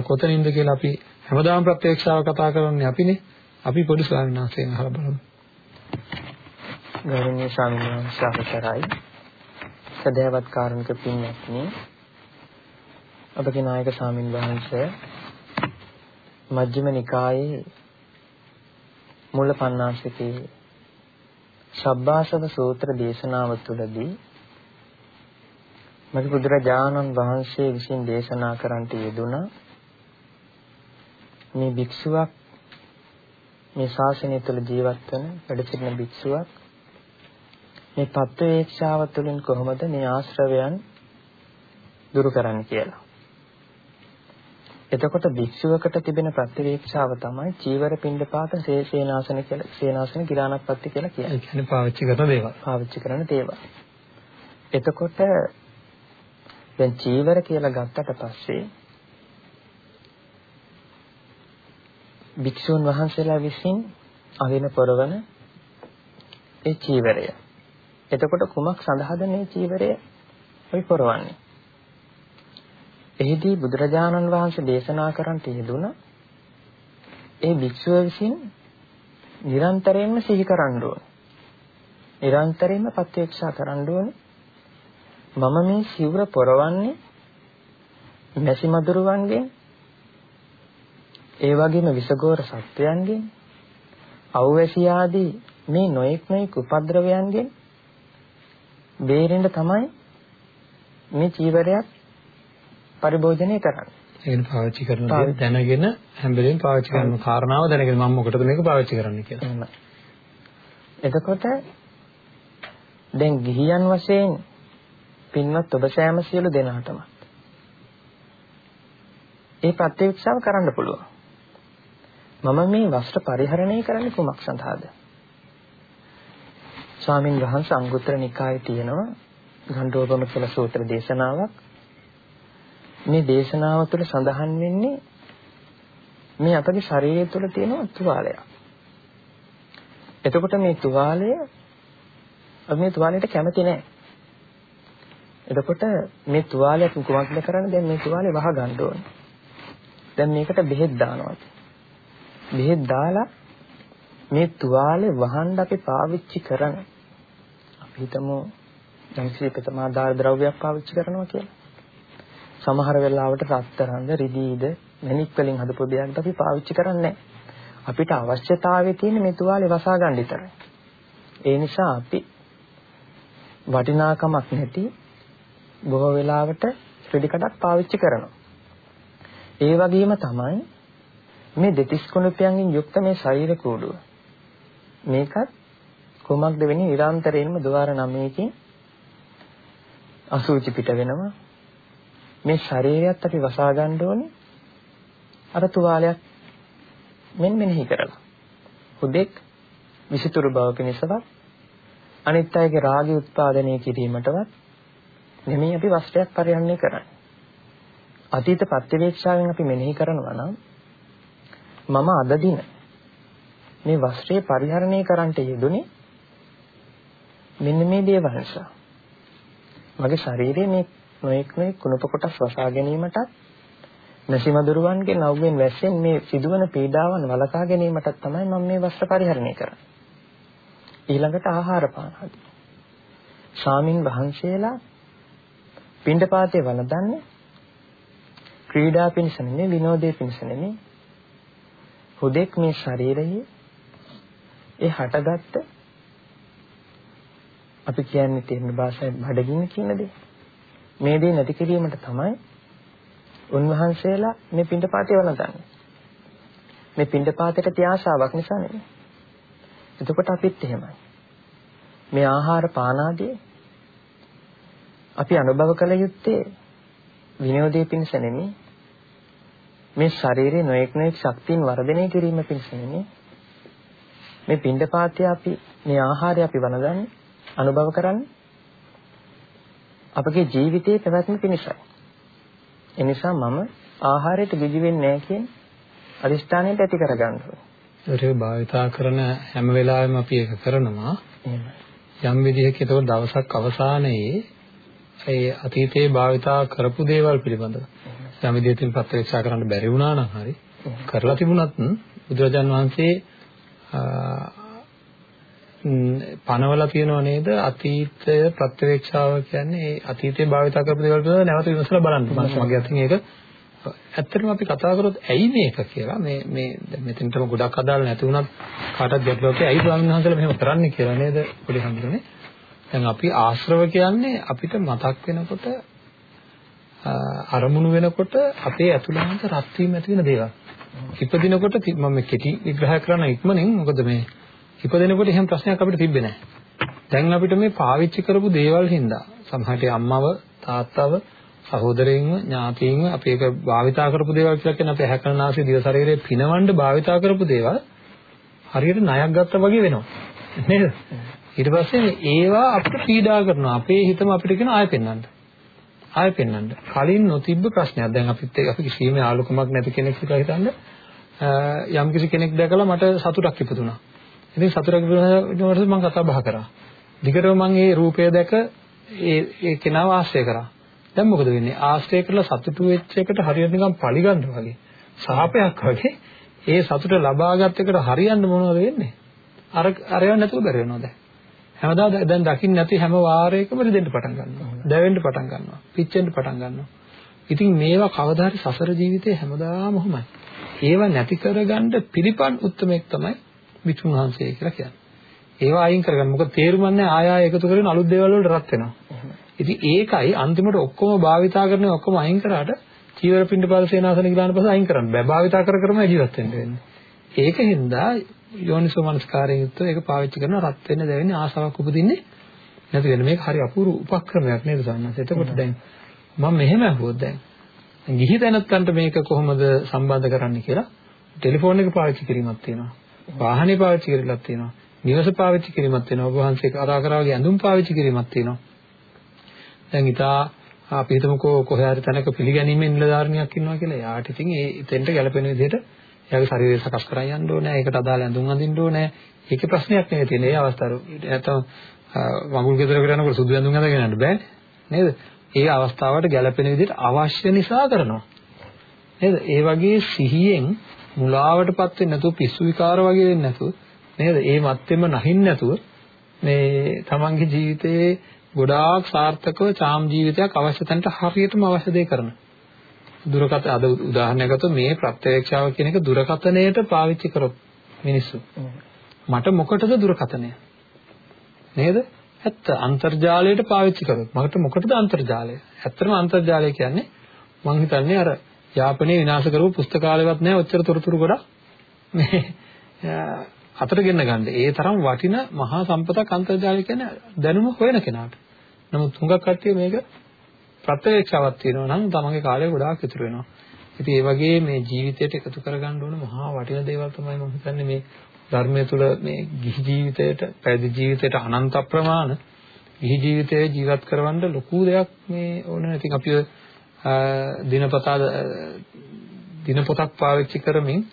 කොතනින්ද කියලා අපි හැමදාම ප්‍රත්‍යක්ෂව කතා කරන්නේ අපිනේ. අපි පොඩි ස්වාමීන් වහන්සේගෙන් අහලා බලමු. ගෞරවනීය ස්වාමීන් වහන්සේ අවසරයි සදහවත් කාරණක පින්වත්නි අපගේ නායක ස්වාමීන් වහන්සේ මජ්ක්‍ධිම නිකායේ මුල පණ්ණාසිකේ සබ්බාසව සූත්‍ර දේශනාව තුළදී මගේ බුදුරජාණන් වහන්සේ විසින් දේශනා කරන්නට යෙදුණා මේ භික්ෂුවක් මේ ශාසනය තුළ ජීවත් වන වැඩ සිටින භික්ෂුවක් මේ පත්වේක්ෂාව තුළින් කොහොමද මේ ආශ්‍රවයන් දුරු කරන්නේ කියලා. එතකොට භික්ෂුවකට තිබෙන ප්‍රතිවේක්ෂාව තමයි චීවර පින්ඩපාත සේනාසන කියලා සේනාසන ගිරාණක්පත්ති කියලා කියන්නේ. ඒ කියන්නේ පාවිච්චි කරන දේවල්. පාවිච්චි කරන දේවල්. එතකොට දැන් චීවර කියලා ගත්තට පස්සේ භික්ෂුන් වහන්සේලා විසින් අවින පොරවන ඒ චීවරය. එතකොට කුමක් සඳහාද මේ චීවරය අපි පොරවන්නේ? එහිදී බුදුරජාණන් වහන්සේ දේශනා කරන්නට යෙදුණ ඒ භික්ෂුව විසින් නිරන්තරයෙන්ම සිහි කරන්න ඕන. නිරන්තරයෙන්ම ප්‍රත්‍යක්ෂා කරන්න ඕන. මම මේ සිවුර පොරවන්නේ මැසි මදුරුවන්ගෙන් ඒ වගේම විසගෝර සත්වයන්ගෙන් අවැසි ආදී මේ නොඑක් නොඑක් උපද්‍රවයන්ගෙන් බේරෙන්න තමයි මේ චීවරයක් පරිභෝජනය කරන්නේ. ඒකෙන් පාවිච්චි කරන දේ දැනගෙන හැම වෙලෙම පාවිච්චි කරන කාරණාව දැනගෙන මම මොකටද මේක පාවිච්චි කරන්නේ කියලා. එතකොට දැන් ගිහියන් වශයෙන් පින්වත් ඔබ සෑම සියලු දෙනාටම ඒ ප්‍රත්‍යක්ෂව කරන්න පුළුවන්. මම මේ වස්ත්‍ර පරිහරණය කරන්නේ කුමක් සඳහාද? ස්වාමින් වහන්සේ අංගුත්තර නිකායේ තියෙනවා ගණ්ඩෝපම කියලා සූත්‍ර දේශනාවක්. මේ දේශනාව තුළ සඳහන් වෙන්නේ මේ අපගේ ශරීරය තුළ තියෙන තුවාලයක්. එතකොට මේ තුවාලය අපි මේ තුවාලයට කැමති නැහැ. එතකොට මේ තුවාලයක් කුමක්ද කරන්නේ? දැන් මේ තුවාලේ වහ ගන්න ඕනේ. දැන් මේකට බෙහෙත් දානවා. බෙහෙත් දාලා මේ තුවාලේ වහන්න අපි පාවිච්චි කරන අපි හිතමු යම්කිසි ප්‍රථමාදාර ද්‍රව්‍යයක් පාවිච්චි කරනවා කියලා. සමහර වෙලාවට රත්තරන්ද රිදීද මණික් වලින් හදපු දෙයක්ද අපි පාවිච්චි කරන්නේ අපිට අවශ්‍යතාවය තියෙන මේ තුවාලේ වසා ගන්න විතරයි. ඒ නිසා අපි වටිනාකමක් නැති බොහෝ වෙලාවට රෙදි කඩක් පාවිච්චි කරනවා. ඒ වගේම තමයි මේ දෙතිස් කුණුපයන්ගෙන් යුක්ත මේ ශරීර කූඩුව. මේකත් කොමක්ද වෙන්නේ නිරන්තරයෙන්ම ద్వාර 9කින් අසුචි පිට වෙනවා මේ ශරීරයත් අපි වසා ගන්න ඕනේ අර තුවාලයක් මෙන් මෙනෙහි කරලා. හුදෙක් විසිතුරු බවක නිසාවත් අනිත් අයගේ රාගය උත්පාදනය කිරීමටවත් නෙමෙයි අපි වස්ත්‍රයක් පරිහරණය කරන්නේ. අතීත ප්‍රතිවේක්ෂාවෙන් අපි මෙනෙහි කරනවා නම් මම අද දින මේ වස්ත්‍රය පරිහරණය කරන්නට යෙදුනේ මෙන්න මේ දේවල් නිසා. මගේ ශරීරයේ මේ නොඑක් නොඑක් කුණප කොටස් වසා ගැනීමටත් නැසිමදුරුවන්ගේ නවුගෙන් වැස්සෙන් මේ සිදුවන පීඩාවන් වළකා ගැනීමටත් තමයි මම මේ වස්ත්‍ර පරිහරණය කරන්නේ. ඊළඟට ආහාර පාන ආදී. ස්වාමින් වහන්සේලා පින්ඩපාතේ වළඳන්නේ ක්‍රීඩා පිණිස නෙමෙයි විනෝදයේ පිණිස නෙමෙයි. හුදෙක් මේ ශරීරයේ ඒ හටගත්ත අපි කියන්නේ තේරෙන භාෂාවෙන් බඩගින්න කියන දේ. මේ දේ නැති කිරීමට තමයි උන්වහන්සේලා මේ පින්ඩපාතේ වළඳන්නේ. මේ පින්ඩපාතයට තියාශාවක් නිසා නෙමෙයි. එතකොට අපිත් එහෙමයි. මේ ආහාර පාන ආදී අපි අනුභව කළ යුත්තේ විනෝදයේ පිණිස නෙමෙයි. මේ ශරීරයේ නොඑක් නොඑක් ශක්තියින් වර්ධනය කිරීම පිණිස නෙමෙයි. මේ පින්ඩපාතය අපි මේ ආහාරය අපි වළඳන්නේ අනුභව කරන්නේ අපගේ ජීවිතයේ පැවැත්ම පිණිසයි. එනිසා මම ආහාරයට ගිජි වෙන්නේ නැහැ කියන අදිෂ්ඨානයට ඇති කරගන්න ඕනේ. ඒක භාවිතා කරන හැම වෙලාවෙම අපි ඒක කරනවා. යම් විදිහක ඒක දවසක් අවසානයේ ඒ අතීතයේ භාවිතා කරපු දේවල් පිළිබඳව යම් විදිහකින් ප්‍රත්‍යක්ෂ කරන්න බැරි වුණා නම් හරි කරලා තිබුණත් බුදුරජාන් වහන්සේ පනවලා තියෙනව නේද අතීතය ප්‍රත්‍යක්ෂාව කියන්නේ ඒ අතීතයේ භාවිතා කරපු දේවල් පිළිබඳව නැවත විමසලා බලන්න. මම මගේ අතින් ඒක ඇත්තටම අපි කතා කරොත් ඇයි මේක කියලා මේ මේ මෙතනටම ගොඩක් අදාළ නැති වුණත් කාටවත් ගැටලුවක් ඇයි ස්වාමීන් වහන්සේලා මෙහෙම කරන්නේ කියලා නේද පොඩි හඳුනන්නේ. දැන් අපි ආශ්‍රව කියන්නේ අපිට මතක් වෙනකොට අරමුණු වෙනකොට අපේ ඇතුළත රත් වීම ඇති වෙන දේවල්. ඉපදිනකොට මම කෙටි විග්‍රහ කරන ඉක්මනින් මොකද මේ ඉපදෙනකොට එහෙම ප්‍රශ්නයක් අපිට තිබ්බේ නැහැ. දැන් අපිට මේ පාවිච්චි කරපු දේවල් හින්දා සමහරට අම්මව තාත්තව සහෝදරයින්ව ඥාතීන්ව අපි ඒක භාවිතා කරපු දේවල් කියලා කියන අපේ හැකරනාසී දිව ශරීරයේ පිනවන්න භාවිතා කරපු දේවල් හරියට ණයක් ගත්තා වගේ වෙනවා. නේද? ඊට පස්සේ ඒවා අපිට පීඩා කරනවා. අපේ හිතම අපිට කියන ආයෙ පෙන්වන්න. ආයෙ පෙන්වන්න. කලින් නොතිබ්බ ප්‍රශ්නයක්. දැන් අපිත් අපි කිසිම ආලෝකමක් නැති කෙනෙක් කියලා හිතන්න යම් කිසි කෙනෙක් දැකලා මට සතුටක් ඉපදුනා. ඉතින් සතුටක් ඉපදුනට මම කතා බහ කරා. දිගටම මම මේ රූපය දැක ඒ ඒ කෙනාව ආශ්‍රය කරා. දැන් මොකද වෙන්නේ? ආශ්‍රය කරලා සතුටු වෙච්ච එකට හරියට නිකන් පරිගන්න වගේ. සාපයක් වගේ ඒ සතුට ලබාගත් එකට හරියන්න මොනවද වෙන්නේ? අර අරයව නැතුව බැර වෙනවා දැන්. හැමදාම දැන් දකින්න නැති හැම වාරයකම දෙන්න පටන් ගන්නවා. දැවෙන්න පටන් ගන්නවා. පිච්චෙන්න පටන් ගන්නවා. ඉතින් මේවා කවදා හරි සසර ජීවිතේ හැමදාම ඔහොමයි. ඒවා නැති කරගන්න පිළිපන් උත්මයක් තමයි විතුන් වහන්සේ කියලා කියන්නේ. ඒවා අයින් කරගන්න. මොකද තේරුම් ගන්න ආය ආය එකතු කරගෙන අලුත් දේවල් වලට රත් වෙනවා. ඉතින් ඒකයි අන්තිමට ඔක්කොම භාවිතා කරන ඔක්කොම අයින් කරාට චීවර පින්ඩ පාල සේනාසන ගිලාන පස්සේ අයින් කරන්න බෑ. භාවිතා කර කරම ජීවත් වෙන්න වෙන්නේ. ඒකින්ද යෝනිසෝ මනස්කාරයෙන් යුක්තව ඒක පාවිච්චි කරන රත් වෙන්න දැවෙන්නේ ආසාවක් උපදින්නේ නැති වෙන මේක හරි අපූර්ව උපක්‍රමයක් නේද සන්නස්. එතකොට දැන් මම මෙහෙම අහුවොත් දැන් ගිහි දැනත්තන්ට මේක කොහොමද සම්බන්ධ කරන්නේ කියලා ටෙලිෆෝන් එක පාවිච්චි කිරීමක් තියෙනවා. වාහනේ පාවිච්චි කරලක් තියෙනවා. නිවස පාවිච්චි කිරීමක් තියෙනවා. ඔබ වහන්සේ කතා කරා වගේ ඇඳුම් පාවිච්චි කිරීමක් තියෙනවා. දැන් ඉතා අපි හිතමුකෝ කොහේ හරි තැනක පිළිගැනීමේ නිලධාරණයක් ඉන්නවා කියලා. එයාට ඉතින් ඒ ඉතින්ට ගැළපෙන විදිහට එයාගේ ශරීරය සකස් කරන් යන්න ඕනේ. ඒකට අදාළ ඇඳුම් අඳින්න ඕනේ. ඒකේ ප්‍රශ්නයක් නෙවෙයි තියෙන්නේ. ඒ අවස්ථාව නැත්නම් වගුල් ගෙදරකට යනකොට සුදු ඇඳුම් අඳගෙන යන්න බෑනේ. නේද? ඒ අවස්ථාවට ගැළපෙන විදිහට අවශ්‍ය නිසා කරනවා. නේද? ඒ වගේ සිහියෙන් මුලාවටපත් වෙන්නේ නැතුව පිස්සු විකාර වගේ වෙන්නේ නැතුව නේද? ඒ මත්තෙම නැහින් නැතුව මේ තමන්ගේ ජීවිතයේ ගොඩාක් සාර්ථකව චාම් ජීවිතයක් අවශ්‍ය තැනට හරියටම අවශ්‍ය දේ කරන. දුරකථන අද උදාහරණයක් ගත්තොත් මේ ප්‍රත්‍යක්ෂාව කියන එක දුරකථනයට පාවිච්චි කරොත් මිනිස්සු. මට මොකටද දුරකථනය? නේද? ඇත්ත අන්තර්ජාලයට පාවිච්චි කරොත් මට මොකටද අන්තර්ජාලය? ඇත්තටම අන්තර්ජාලය කියන්නේ මම හිතන්නේ අර යාපනයේ විනාශ කරපු පුස්තකාලයවත් නැහැ ඔච්චර තොරතුරු ගොඩක් මේ අතට ගෙන්න ගන්න. ඒ තරම් වටින මහා සම්පතක් අන්තර්ජාලය කියන්නේ දැනුම හොයන කෙනාට. නමුත් හුඟක් කට්ටිය මේක ප්‍රත්‍යක්ෂාවක් තියෙනවා නම් තමන්ගේ කාලය ගොඩාක් ඉතුරු වෙනවා. ඉතින් ඒ වගේ මේ ජීවිතයට එකතු කරගන්න ඕන මහා වටින දේවල් තමයි මම හිතන්නේ මේ ධර්මය තුළ මේ ගිහි ජීවිතයට, පැවිදි ජීවිතයට අනන්ත ප්‍රමාණ ගිහි ජීවිතය ජීවත් කරවන්න ලොකු දෙයක් මේ ඕන. ඉතින් අපි දිනපතා දිනපොතක් පාවිච්චි කරමින්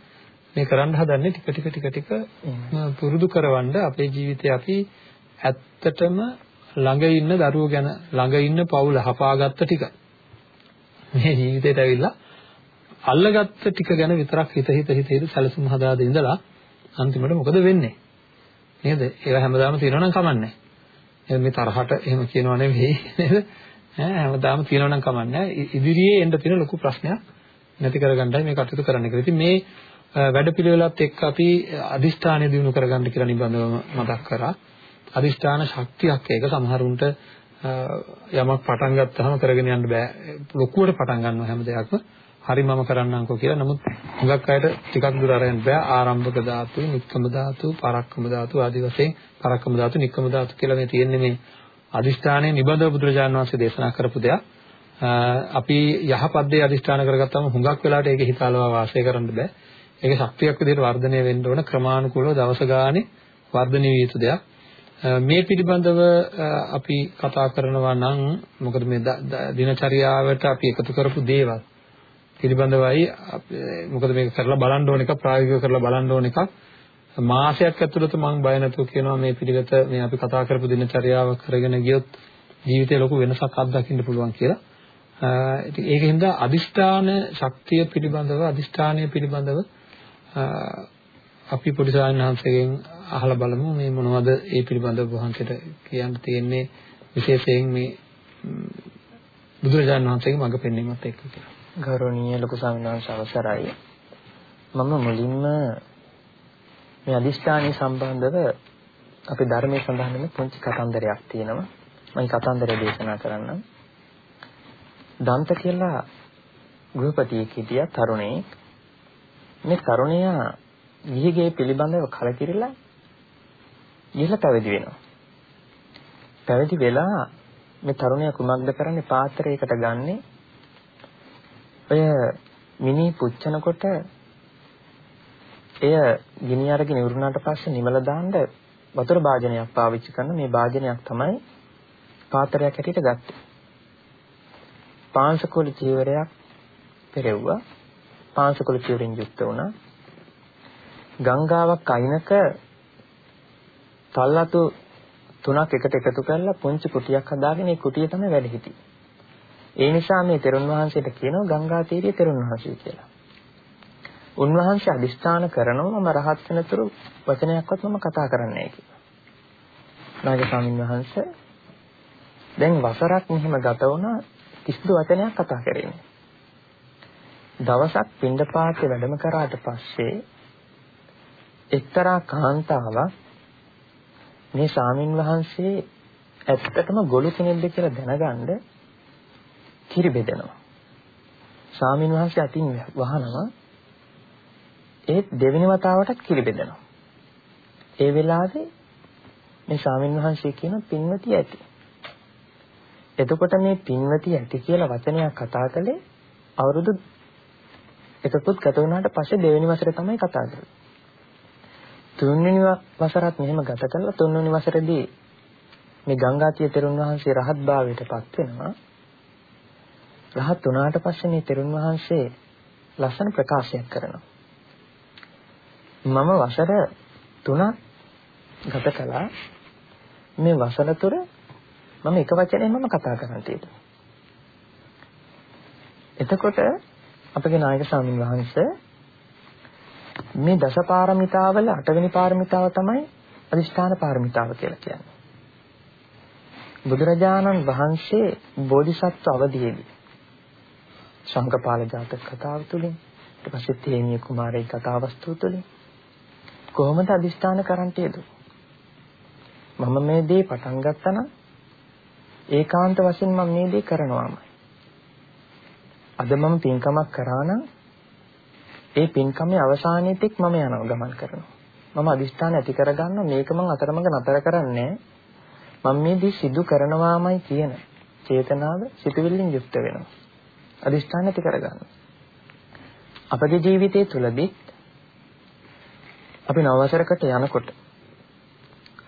මේ කරන්න හදන්නේ ටික ටික ටික ටික පුරුදු කරවන්න අපේ ජීවිතේ අපි ඇත්තටම ළඟ ඉන්න දරුවෝ ගැන ළඟ ඉන්න පවුල හපාගත්ත ටික. මේ ජීවිතේට ඇවිල්ලා අල්ලගත්ත ටික ගැන විතරක් හිත හිත හිත හිත සැලසුම් හදාගෙන ඉඳලා අන්තිමට මොකද වෙන්නේ? නේද? ඒවා හැමදාම තියෙනවා නම් කමන්නේ මේ තරහට එහෙම කියනවා නෙවෙයි නේද ඈ හැමදාම තියෙනවා නම් කමන්නේ ඉදිරියේ එන්න තියෙන ලොකු ප්‍රශ්නයක් නැති කරගන්නයි මේ කටයුතු කරන්න කියලා. ඉතින් මේ වැඩපිළිවෙලත් එක්ක අපි අදිෂ්ඨානය දිනු කරගන්න කියලා නිබඳව මතක් කරා. අදිෂ්ඨාන ශක්තියක් ඒක සමහරුන්ට යමක් පටන් ගත්තාම කරගෙන යන්න බෑ. ලොකුවට පටන් ගන්නවා හැම දෙයක්ම. හරි මම කරන්නම්කෝ කියලා. නමුත් හුඟක් අයට ටිකක් දුර අරගෙන බෑ. ආරම්භක ධාතු, නික්කම ධාතු, පරක්කම ධාතු ආදී වශයෙන් පරක්කම ධාතු, නික්කම ධාතු කියලා මේ තියෙන්නේ මේ අදිෂ්ඨානයේ නිබඳව බුදුරජාණන් වහන්සේ දේශනා කරපු දෙයක්. අපි යහපත් දේ අදිෂ්ඨාන කරගත්තාම හුඟක් වෙලාවට ඒක හිතාලවා වාසය කරන්න බෑ. ඒක ශක්තියක් විදිහට වර්ධනය වෙන්න ඕන ක්‍රමානුකූලව දවස ගානේ වර්ධනය විය යුතු දෙයක්. මේ පිළිබඳව අපි කතා කරනවා නම් මොකද මේ දිනචරියාවට අපි එකතු කරපු දේවල් පිළිබඳවයි මොකද මේක කරලා බලන්න ඕන එක ප්‍රායෝගිකව කරලා බලන්න ඕන එකක් මාසයක් ඇතුළත මම බය නැතුව කියනවා මේ පිළිවෙත මේ අපි කතා කරපු දිනචරියාව කරගෙන ගියොත් ජීවිතේ ලොකු වෙනසක් අත්දකින්න පුළුවන් කියලා. ඉතින් ඒකෙන්ද අදිෂ්ඨාන ශක්තිය පිළිබඳව අදිෂ්ඨානය පිළිබඳව අපි පොඩි සායනහන්සේගෙන් අහලා බලමු මේ මොනවද ඒ පිළිබඳව වහන්සේට කියන්න තියෙන්නේ විශේෂයෙන් මේ බුදුරජාණන් වහන්සේගේ මඟ පෙන්වීමත් එක්ක කියලා. ගෞරවනීය ලොකු ස්වාමීන් වහන්සේ අවසරයි. මම මුලින්ම මේ අදිෂ්ඨානීය සම්බන්ධව අපි ධර්මයේ සඳහන් වෙන පුංචි කතන්දරයක් තියෙනවා. මම කතන්දරය දේශනා කරන්නම්. දන්ත කියලා ගෘහපතියෙක් හිටියා තරුණයෙක්. මේ තරුණයා ගිහිගේ පිළිබඳව කලකිරිලා ගිහිලා පැවිදි වෙනවා. පැවිදි වෙලා මේ තරුණයා කුමක්ද කරන්නේ පාත්‍රයකට ගන්නේ ඔය මිනි පුච්චනකොට එය ගිනි අරගෙන ඉවරුනාට පස්සේ නිමල දාන්න වතුර භාජනයක් පාවිච්චි කරන මේ භාජනයක් තමයි පාත්‍රයක් හැටියට ගත්තේ. පාංශකුල චීවරයක් පෙරෙව්වා. පාංශකුල චීවරෙන් යුක්ත වුණා. ගංගාවක් අයිනක තල්ලතු තුනක් එකට එකතු කරලා පුංචි කුටියක් හදාගෙන ඒ කුටිය තමයි වැඩ හිටියේ. ඒ නිසා මේ තෙරුන් වහන්සේට කියනවා ගංගා තීරයේ තෙරුන් වහන්සේ කියලා. උන්වහන්සේ අදිස්ථාන කරනවා මම රහත් වෙනතුරු වචනයක්වත් මම කතා කරන්නේ නැහැ කියලා. නාග ස්වාමීන් වහන්සේ දැන් වසරක් මෙහෙම ගත වුණා කිසිදු වචනයක් කතා කරේ නැහැ. දවසක් පින්ඩපාතේ වැඩම කරාට පස්සේ එක්තරා කාන්තාවක් මේ ස්වාමින් වහන්සේ ඇත්තටම ගොළු කෙනෙක්ද කියලා දැනගන්න කිරි බෙදෙනවා. ස්වාමින් වහන්සේ අතින් වහනවා ඒත් දෙවෙනි වතාවටත් කිරි බෙදෙනවා. ඒ වෙලාවේ මේ ස්වාමින් වහන්සේ කියන පින්වති ඇති. එතකොට මේ පින්වති ඇති කියලා වචනයක් කතා කළේ අවුරුදු එකකුත් ගත වුණාට පස්සේ දෙවෙනි වසරේ තමයි කතා කරන්නේ. තුන්වෙනි වසරත් මෙහෙම ගත කළා තුන්වෙනි වසරේදී මේ ගංගාතිය තෙරුන් වහන්සේ රහත් භාවයට පත් වෙනවා. රහත් වුණාට පස්සේ මේ තෙරුන් වහන්සේ ලස්සන ප්‍රකාශයක් කරනවා. මම වසර 3ක් ගත කළා. මේ වසර තුර මම එක වචනයෙන් මම කතා කරන්න තියෙනවා. එතකොට අපගේ නායක ස්වාමින් වහන්සේ මේ දස පාරමිතාවල අටවෙනි පාරමිතාව තමයි අදිෂ්ඨාන පාරමිතාව කියලා කියන්නේ. බුදුරජාණන් වහන්සේ බෝධිසත්ව අවදීයේදී ශංකපාල ජාතක කතාව තුළින් ඊට පස්සේ තේමිය කුමාරයේ කතාවස්තුව තුළින් කොහොමද අදිෂ්ඨාන කරන්නේද? මම මේ දේ පටන් ගත්තා නම් ඒකාන්ත වශයෙන් මම මේ දේ කරනවාමයි. අද මම පින්කමක් කරා නම් ඒ පින්කමේ අවසානයේ තෙක් මම යනවා ගමන් කරනවා. මම අදිෂ්ඨාන ඇති කරගන්න මේක මම අතරමඟ නතර කරන්නේ මම මේ දේ සිදු කරනවාමයි කියන චේතනාව සිතුවිල්ලෙන් යුක්ත වෙනවා. අදිෂ්ඨාන ඇති කරගන්න. අපගේ ජීවිතයේ තුලදී අපි නවවසරකට යනකොට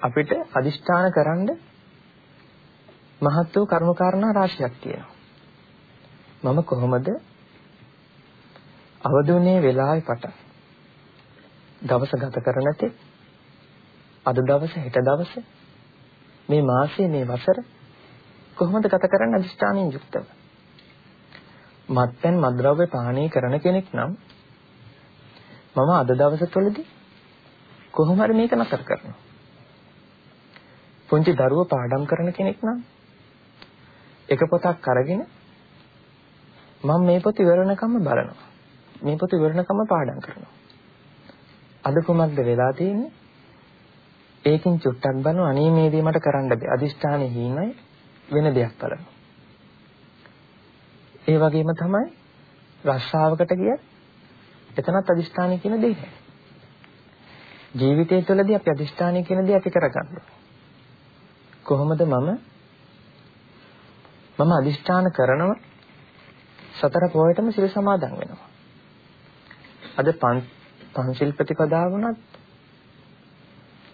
අපිට අදිෂ්ඨාන කරන්න මහත් වූ කරුණාකාරණා රාශියක් තියෙනවා. මම කොහොමද අවදුනේ වෙලාවේ පටන් දවස ගත කරන තේ අද දවස හෙට දවස මේ මාසයේ මේ වසර කොහොමද ගත කරන්න අදිෂ්ඨානයෙන් යුක්තව මත්පැන් මද්ද්‍රව්‍ය පානය කරන කෙනෙක් නම් මම අද දවස තුළදී කොහොම හරි මේක නතර කරනවා. පුංචි දරුවෝ පාඩම් කරන කෙනෙක් නම් එක පොතක් අරගෙන මම මේ පොත ඉවරනකම් බලනවා. මේ පොත ඉවරනකම් පාඩම් කරනවා. අද කුමක්ද වෙලා තියෙන්නේ? ඒකින් චුට්ටක් බලන අනේ මේ දේ මට කරන්න බෑ. අදිෂ්ඨානෙ හිණයි වෙන දෙයක් බලනවා. ඒ වගේම තමයි රස්සාවකට ගියත් එතනත් අදිෂ්ඨානය කියන දේ නැහැ. ජීවිතය තුළදී අපි අදිෂ්ඨානය කියන දේ ඇති කරගන්න කොහොමද මම මම අදිෂ්ඨාන කරනව සතර පොයටම සිල් සමාදන් වෙනවා. අද පංචිල් ප්‍රතිපදාව වුණත්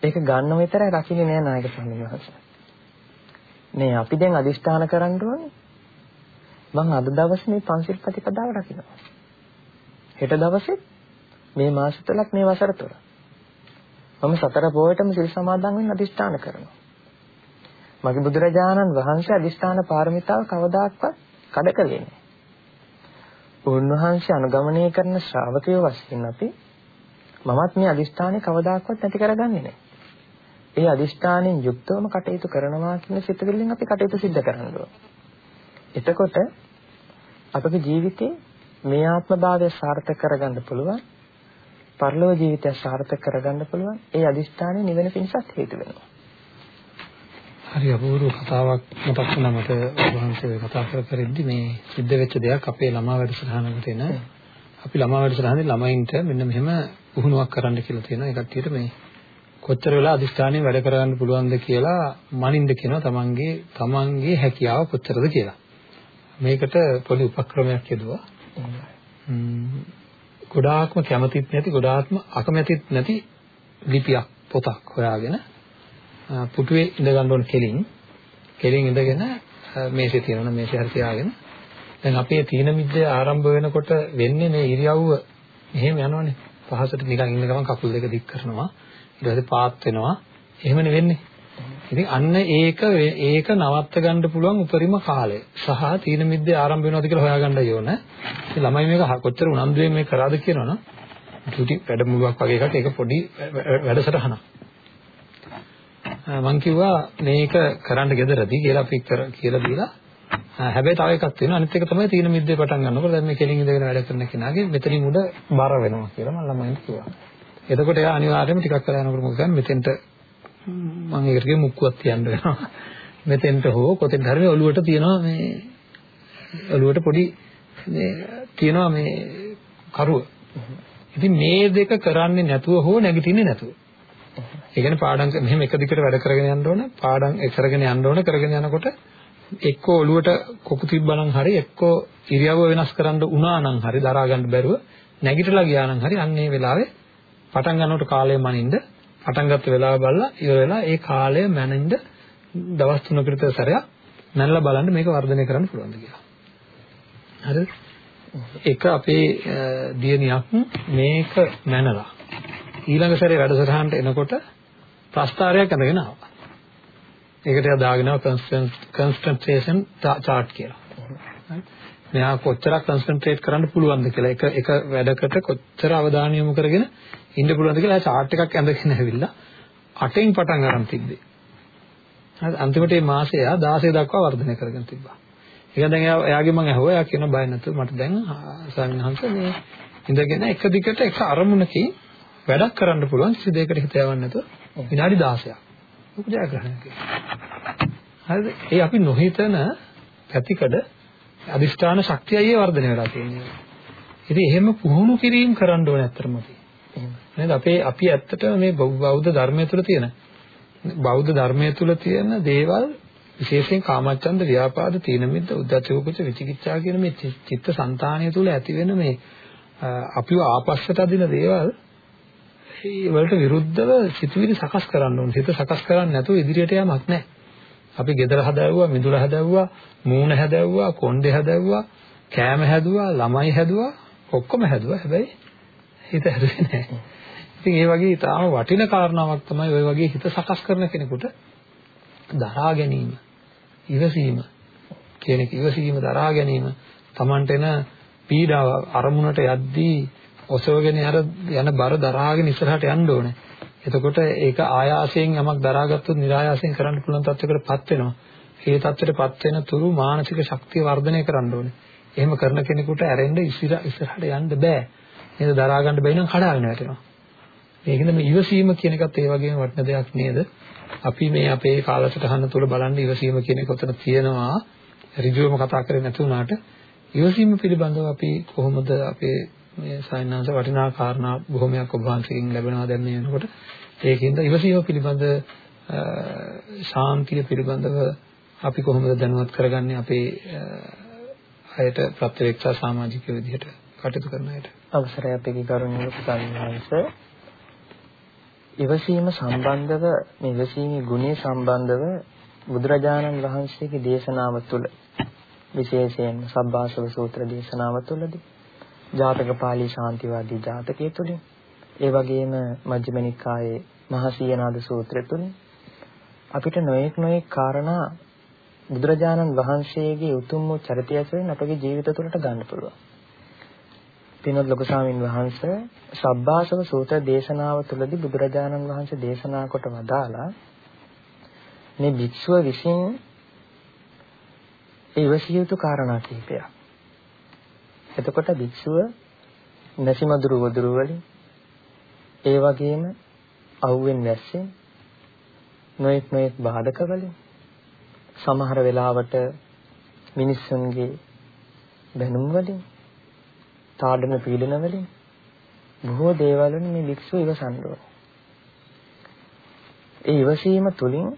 ඒක ගන්නව විතරයි රකින්නේ නෑ නායක ස්වාමීන් වහන්සේ. නේ අපි දැන් අදිෂ්ඨාන කරන්න ඕනේ. මම අද දවසේ මේ පංචිල් ප්‍රතිපදාව රකින්නවා. හෙට දවසේ මේ මාස තුලක් මේ වසර තුල මම සතර පොයටම සිල් සමාදන් වෙන්න අදිෂ්ඨාන කරනවා. මගේ බුදුරජාණන් වහන්සේ අදිෂ්ඨාන පාරමිතාව කවදාක්වත් කඩකලේ නැහැ. උන්වහන්සේ අනුගමනය කරන ශ්‍රාවකයෝ වශයෙන් අපි මමත් මේ අදිෂ්ඨානය කවදාක්වත් නැති කරගන්නේ නැහැ. ඒ අදිෂ්ඨානයෙන් යුක්තවම කටයුතු කරනවා කියන සිතවිල්ලෙන් අපි කටයුතු සිද්ධ කරන්න එතකොට අපගේ ජීවිතේ මේ ආත්ම භාවය සාර්ථක කරගන්න පුළුවන්. පරලෝක ජීවිතය සාර්ථක කරගන්න පුළුවන්. ඒ අදිෂ්ඨානය නිවෙන පිණිසත් හේතු වෙනවා. හරි අපූර්ව කතාවක් මතක් වුණා මට වහන්සේ කතා කර කරින්දි මේ සිද්ධ වෙච්ච දෙයක් අපේ ළමා වැඩසටහනකට එන අපි ළමා වැඩසටහනේ ළමයින්ට මෙන්න මෙහෙම පුහුණුවක් කරන්න කියලා තියෙනවා ඒ කට්ටියට මේ කොච්චර වෙලා අදිස්ථානයේ වැඩ කරගන්න පුළුවන්ද කියලා මනින්ද කියනවා තමන්ගේ තමන්ගේ හැකියාව කොච්චරද කියලා. මේකට පොඩි උපක්‍රමයක් යදුවා. ගොඩාක්ම කැමතිත් නැති ගොඩාක්ම අකමැතිත් නැති ලිපියක් පොතක් හොයාගෙන පුටුවේ ඉඳ ගන්න ඕන කෙලින් කෙලින් ඉඳගෙන මේසේ තියෙනවා මේසේ හරි තියාගෙන. දැන් අපේ තීන මිද්දේ ආරම්භ වෙනකොට වෙන්නේ මේ ඉරියව්ව. එහෙම යනවනේ. පහසට නිකන් ඉන්න ගමන් කකුල් දෙක දික් කරනවා. ඊට පස්සේ පාත් වෙනවා. එහෙමනේ වෙන්නේ. ඉතින් අන්න ඒක ඒක නවත්ත ගන්න පුළුවන් උපරිම කාලය. සහ තීන මිද්දේ ආරම්භ වෙනවද කියලා හොයාගන්නයි ඕන ඉතින් ළමයි මේක කොච්චර උනන්දුවෙන් මේක කරාද කියනවනම් චුටි වැඩමුළුවක් වගේ එකක් ඒක පොඩි වැඩසටහනක්. මම කිව්වා මේක කරන්න ගෙදරදී කියලා අපි කියලා දීලා. හැබැයි තව එකක් තියෙනවා. අනිත් එක තමයි තීන මිද්දේ පටන් ගන්නකොට දැන් මේ කෙලින් ඉඳගෙන වැඩ කරන කෙනාගේ මෙතනින් උඩ බර වෙනවා කියලා මම ළමයින්ට කිව්වා. එතකොට එයා අනිවාර්යයෙන්ම ටිකක් කරලා යනකොට මොකද කරන්නේ මෙතෙන්ට මම ඒකට කිය මුක්කුවක් තියන්න වෙනවා. මෙතෙන්ට හෝ කොතෙන්ද හරි ඔලුවට තියනවා මේ ඔලුවට පොඩි මේ තියනවා මේ කරුව. ඉතින් මේ දෙක කරන්නේ නැතුව හෝ නැගිටින්නේ නැතුව ඒ කියන්නේ පාඩම් මෙහෙම එක දිගට වැඩ කරගෙන යන්න ඕන පාඩම් කරගෙන යන්න ඕන කරගෙන යනකොට එක්කෝ ඔළුවට කොපු තිබ්බනම් හරි එක්කෝ ඉරියව්ව වෙනස් කරන්න උනා නම් හරි දරා ගන්න බැරුව නැගිටලා ගියා නම් හරි අන්න ඒ වෙලාවේ පටන් ගන්නකොට කාලය මනින්ද පටන් ගත්ත වෙලාව බලලා ඉවර වෙලා ඒ කාලය මැනින්ද දවස් 3කට විතර සැරයක් මැනලා බලන්න මේක වර්ධනය කරන්න පුළුවන්ද කියලා. හරිද? එක අපේ දියණියක් මේක මැනලා ඊළඟ සැරේ වැඩසටහනට එනකොට ප්‍රස්තාරයක් ඇඳගෙන ආවා. ඒකට එයා දාගෙන කන්සන්ට්‍රේෂන් chart කියලා. මෙයා කොච්චරක් කන්සන්ට්‍රේට් කරන්න පුළුවන්ද කියලා එක එක වැඩකට කොච්චර අවධානය යොමු කරගෙන ඉන්න පුළුවන්ද කියලා එයා chart එකක් ඇඳගෙන ඇවිල්ලා අටෙන් පටන් ගන්න තිබ්බේ. හරි අන්තිමට මේ මාසේ එයා 16 දක්වා වර්ධනය කරගෙන තිබ්බා. ඒක දැන් එයා එයාගේ මම ඇහුවා එයා කියන බය නැතුව මට දැන් ස්වාමීන් වහන්සේ මේ ඉඳගෙන එක දිගට එක අරමුණකින් වැඩක් කරන්න පුළුවන් කිසි දෙයකට හිත යවන්න නැතුව විනාඩි 16ක්. මොකද ජයග්‍රහණය හරිද? ඒ අපි නොහිතන පැතිකඩ අදිෂ්ඨාන ශක්තියයි වර්ධනය වෙලා තියෙන්නේ. ඉතින් එහෙම පුහුණු කිරීම කරන්න ඕනේ අත්‍තරම නේද? අපේ අපි ඇත්තට මේ බෞද්ධ ධර්මය තුළ තියෙන බෞද්ධ ධර්මය තුළ තියෙන දේවල් විශේෂයෙන් කාමච්ඡන්ද ව්‍යාපාද තීන මිද්ද උද්ධච්ච කුච්ච විචිකිච්ඡා කියන මේ චිත්ත සංතානිය තුළ ඇති වෙන මේ අපිව ආපස්සට අදින දේවල් ඒ වලට විරුද්ධව සිතුවිලි සකස් කරන්න ඕනේ. හිත සකස් කරන්නේ නැතුව ඉදිරියට යamak නැහැ. අපි ගෙදර හදාවුවා, මිදුල හදාවුවා, මූණ හදාවුවා, කොණ්ඩේ හදාවුවා, කෑම හැදුවා, ළමයි හැදුවා, ඔක්කොම හැදුවා. හැබැයි හිත හැදුවේ නැහැ. ඉතින් ඒ වගේ ඊටාම වටින කාරණාවක් තමයි ওই වගේ හිත සකස් කරන කෙනෙකුට දරා ගැනීම, ඉවසීම කියන එක ඉවසීම දරා ගැනීම Tamanට එන පීඩාව අරමුණට යද්දී ඔසවගෙන යන යන බර දරාගෙන ඉස්සරහට යන්න ඕනේ. එතකොට ඒක ආයාසයෙන් යමක් දරාගත්තොත් નિરાයාසයෙන් කරන්න පුළුවන් තත්යකටපත් වෙනවා. ඒ තත්ත්වයටපත් වෙන තුරු මානසික ශක්තිය වර්ධනය කරන්න ඕනේ. එහෙම කරන කෙනෙකුට ඇරෙන්න ඉස්සරහට යන්න බෑ. නේද දරා ගන්න බැරි නම් කඩාගෙන වැටෙනවා. මේකෙන්ද මේ ඉවසීම කියන එකත් ඒ වගේම වටින දෙයක් නේද? අපි මේ අපේ කාලසටහන තුළ බලන්න ඉවසීම කියන එක උතන තියෙනවා. ඍජුවම කතා කරේ නැති වුණාට ඉවසීම පිළිබඳව අපි කොහොමද අපේ මේ සයන්නාංශ වටිනා කාරණා බොහොමයක් ඔබ වහන්සේගෙන් ලැබෙනවා දැන් මේ වෙනකොට. ඒකින්ද ඉවසීම පිළිබඳ ශාන්තිය පිළිබඳව අපි කොහොමද දැනුවත් කරගන්නේ අපේ අයට ප්‍රත්‍යක්ෂ සමාජික විදිහට කටයුතු කරන අයට. අවසරයි අපේ ගෞරවනීය පුතන්වහන්සේ ඉවසීම සම්බන්ධව මේ ඉවසීමේ ගුණය සම්බන්ධව බුදුරජාණන් වහන්සේගේ දේශනාව තුළ විශේෂයෙන් සබ්බාසව සූත්‍ර දේශනාව තුළදී ජාතක පාළි ශාන්තිවාදී ජාතකයේ තුලින් ඒ වගේම මජ්ක්‍ධිම නිකායේ මහසීනාද සූත්‍රය තුලින් අපිට නොඑක් නොඑක් කාරණා බුදුරජාණන් වහන්සේගේ උතුම් වූ චරිතය ඇසුරින් අපගේ ජීවිත තුළට ගන්න පුළුවන්. පින්වත් ලොකු ස්වාමින් වහන්සේ සබ්බාසව සූත්‍ර දේශනාව තුළදී බුදුරජාණන් වහන්සේ දේශනා කොට වදාලා මේ භික්ෂුව විසින් ඉවසිය යුතු කාරණා කිහිපයක්. එතකොට භික්ෂුව නැසිමදුරු වදුරු වලින් ඒ වගේම අවුවෙන් වැස්සෙන් නොඑක් නොඑක් බාධක වලින් සමහර වෙලාවට මිනිස්සුන්ගේ බැනුම් වලින් තාඩන පීඩන වලින් බොහෝ දේවල් වලින් මේ භික්ෂුව ඉවසන්න ඕනේ. ඒ ඉවසීම තුලින්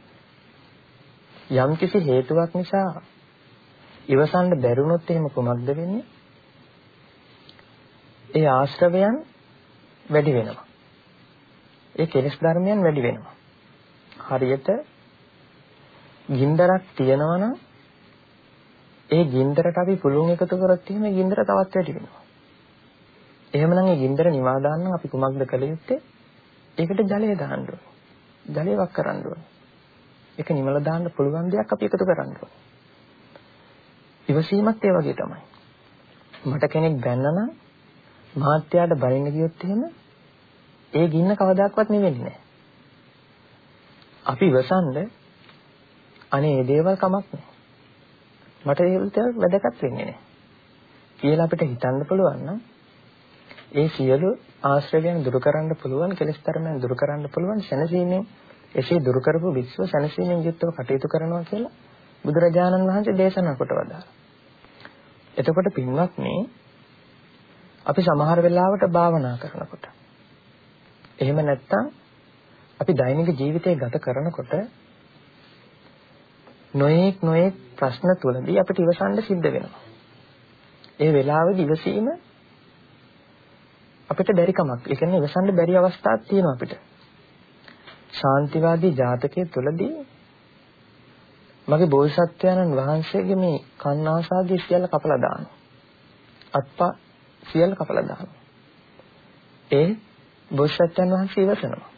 යම්කිසි හේතුවක් නිසා ඉවසන්න බැරුණොත් එහෙම කුමක්ද වෙන්නේ? ඒ ආශ්‍රවයන් වැඩි වෙනවා. ඒ කෙලෙස් ධර්මයන් වැඩි වෙනවා. හරියට ගින්දරක් තියනවා නම් ඒ ගින්දරට අපි පුළුන් එකතු කරත් එහෙම ගින්දර තවත් වැඩි වෙනවා. එහෙමනම් ඒ ගින්දර නිවා දාන්න අපි කුමක්ද කළ යුත්තේ? ඒකට ජලය දාන්න ඕනේ. ජලය වක් කරන්න ඕනේ. ඒක නිමල දාන්න පුළුවන් දෙයක් අපි එකතු කරන්න ඕනේ. ඉවසීමත් ඒ වගේ තමයි. මට කෙනෙක් බැන්න නම් මහත්යාට බලින්න ගියොත් එහෙම ඒ ගින්න කවදාක්වත් නිවෙන්නේ නැහැ. අපි ඉවසන්ද අනේ මේ දේවල් කමක් නැහැ. මට ඒක වැදගත් වෙන්නේ නැහැ. කියලා අපිට හිතන්න පුළුවන් නම් ඒ සියලු ආශ්‍රයයන් දුරු කරන්න පුළුවන් කෙලෙස් ධර්මයන් දුරු කරන්න පුළුවන් සැනසීමෙන් එසේ දුරු කරපු විශ්ව සැනසීමෙන් යුක්තව කටයුතු කරනවා කියලා බුදුරජාණන් වහන්සේ දේශනා කොට වදාළා. එතකොට පින්වත්නි අපි සමහර වෙලාවට භාවනා කරනකොට එහෙම නැත්නම් අපි දෛනික ජීවිතය ගත කරනකොට නොඑක් නොඑක් ප්‍රශ්න තුලදී අපිට ඉවසන්න සිද්ධ වෙනවා. ඒ වෙලාවේදී ඉවසීම අපිට බැරි කමක්. ඒ කියන්නේ ඉවසන්න බැරි අවස්ථාවක් තියෙනවා අපිට. ශාන්තිවාදී ජාතකයේ තුලදී මගේ බෝසත්වයන්න් වහන්සේගේ මේ කන්නාසාදී සියල්ල කපලා දානවා. අත්පා සියල්ල කපලා දානවා. ඒ බෝසත්වයන් වහන්සේ ඉවසනවා.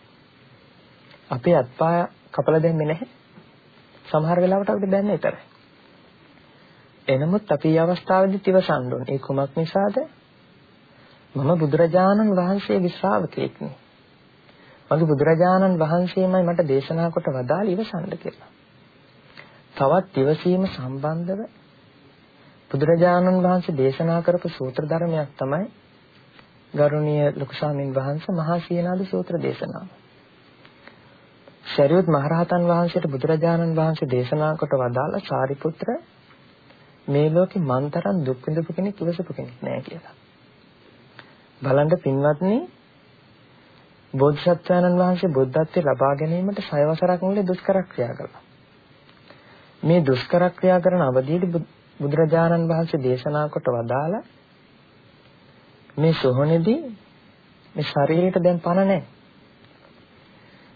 අපේ අත්පා කපලා දෙන්නේ නැහැ. සමහර වෙලාවට අපිට දැනෙන්න විතරයි. එනමුත් අපි මේ අවස්ථාවේදී ඉවසන්න ඕනේ. ඒ කුමක් නිසාද? මම බුදුරජාණන් වහන්සේගේ ශ්‍රාවකෙක් නේ. මගේ බුදුරජාණන් වහන්සේමයි මට දේශනා කොට වදාළ ඉවසන්න කියලා. තවත් ඉවසීම සම්බන්ධව බුදුරජාණන් වහන්සේ දේශනා කරපු සූත්‍ර ධර්මයක් තමයි ගරුණීය ලොකු ස්වාමින් වහන්සේ මහා සීනාද සූත්‍ර දේශනාව. ශරීරත් මහරහතන් වහන්සේට බුදුරජාණන් වහන්සේ දේශනා කොට වදාළ සාරිපුත්‍ර මේ ලෝකේ මන්තරන් දුක් විඳපු කෙනෙක් ඉවසපු කෙනෙක් නෑ කියලා. බලන්න පින්වත්නි බෝධිසත්වයන්න් වහන්සේ බුද්ධත්වයේ ලබා ගැනීමට සය වසරක් මුලේ දුෂ්කර ක්‍රියා කළා. මේ දුෂ්කර ක්‍රියා කරන අවධියේදී බුදුරජාණන් වහන්සේ දේශනා කොට වදාලා මේ සොහොනේදී මේ ශරීරයට දැන් පණ නැහැ.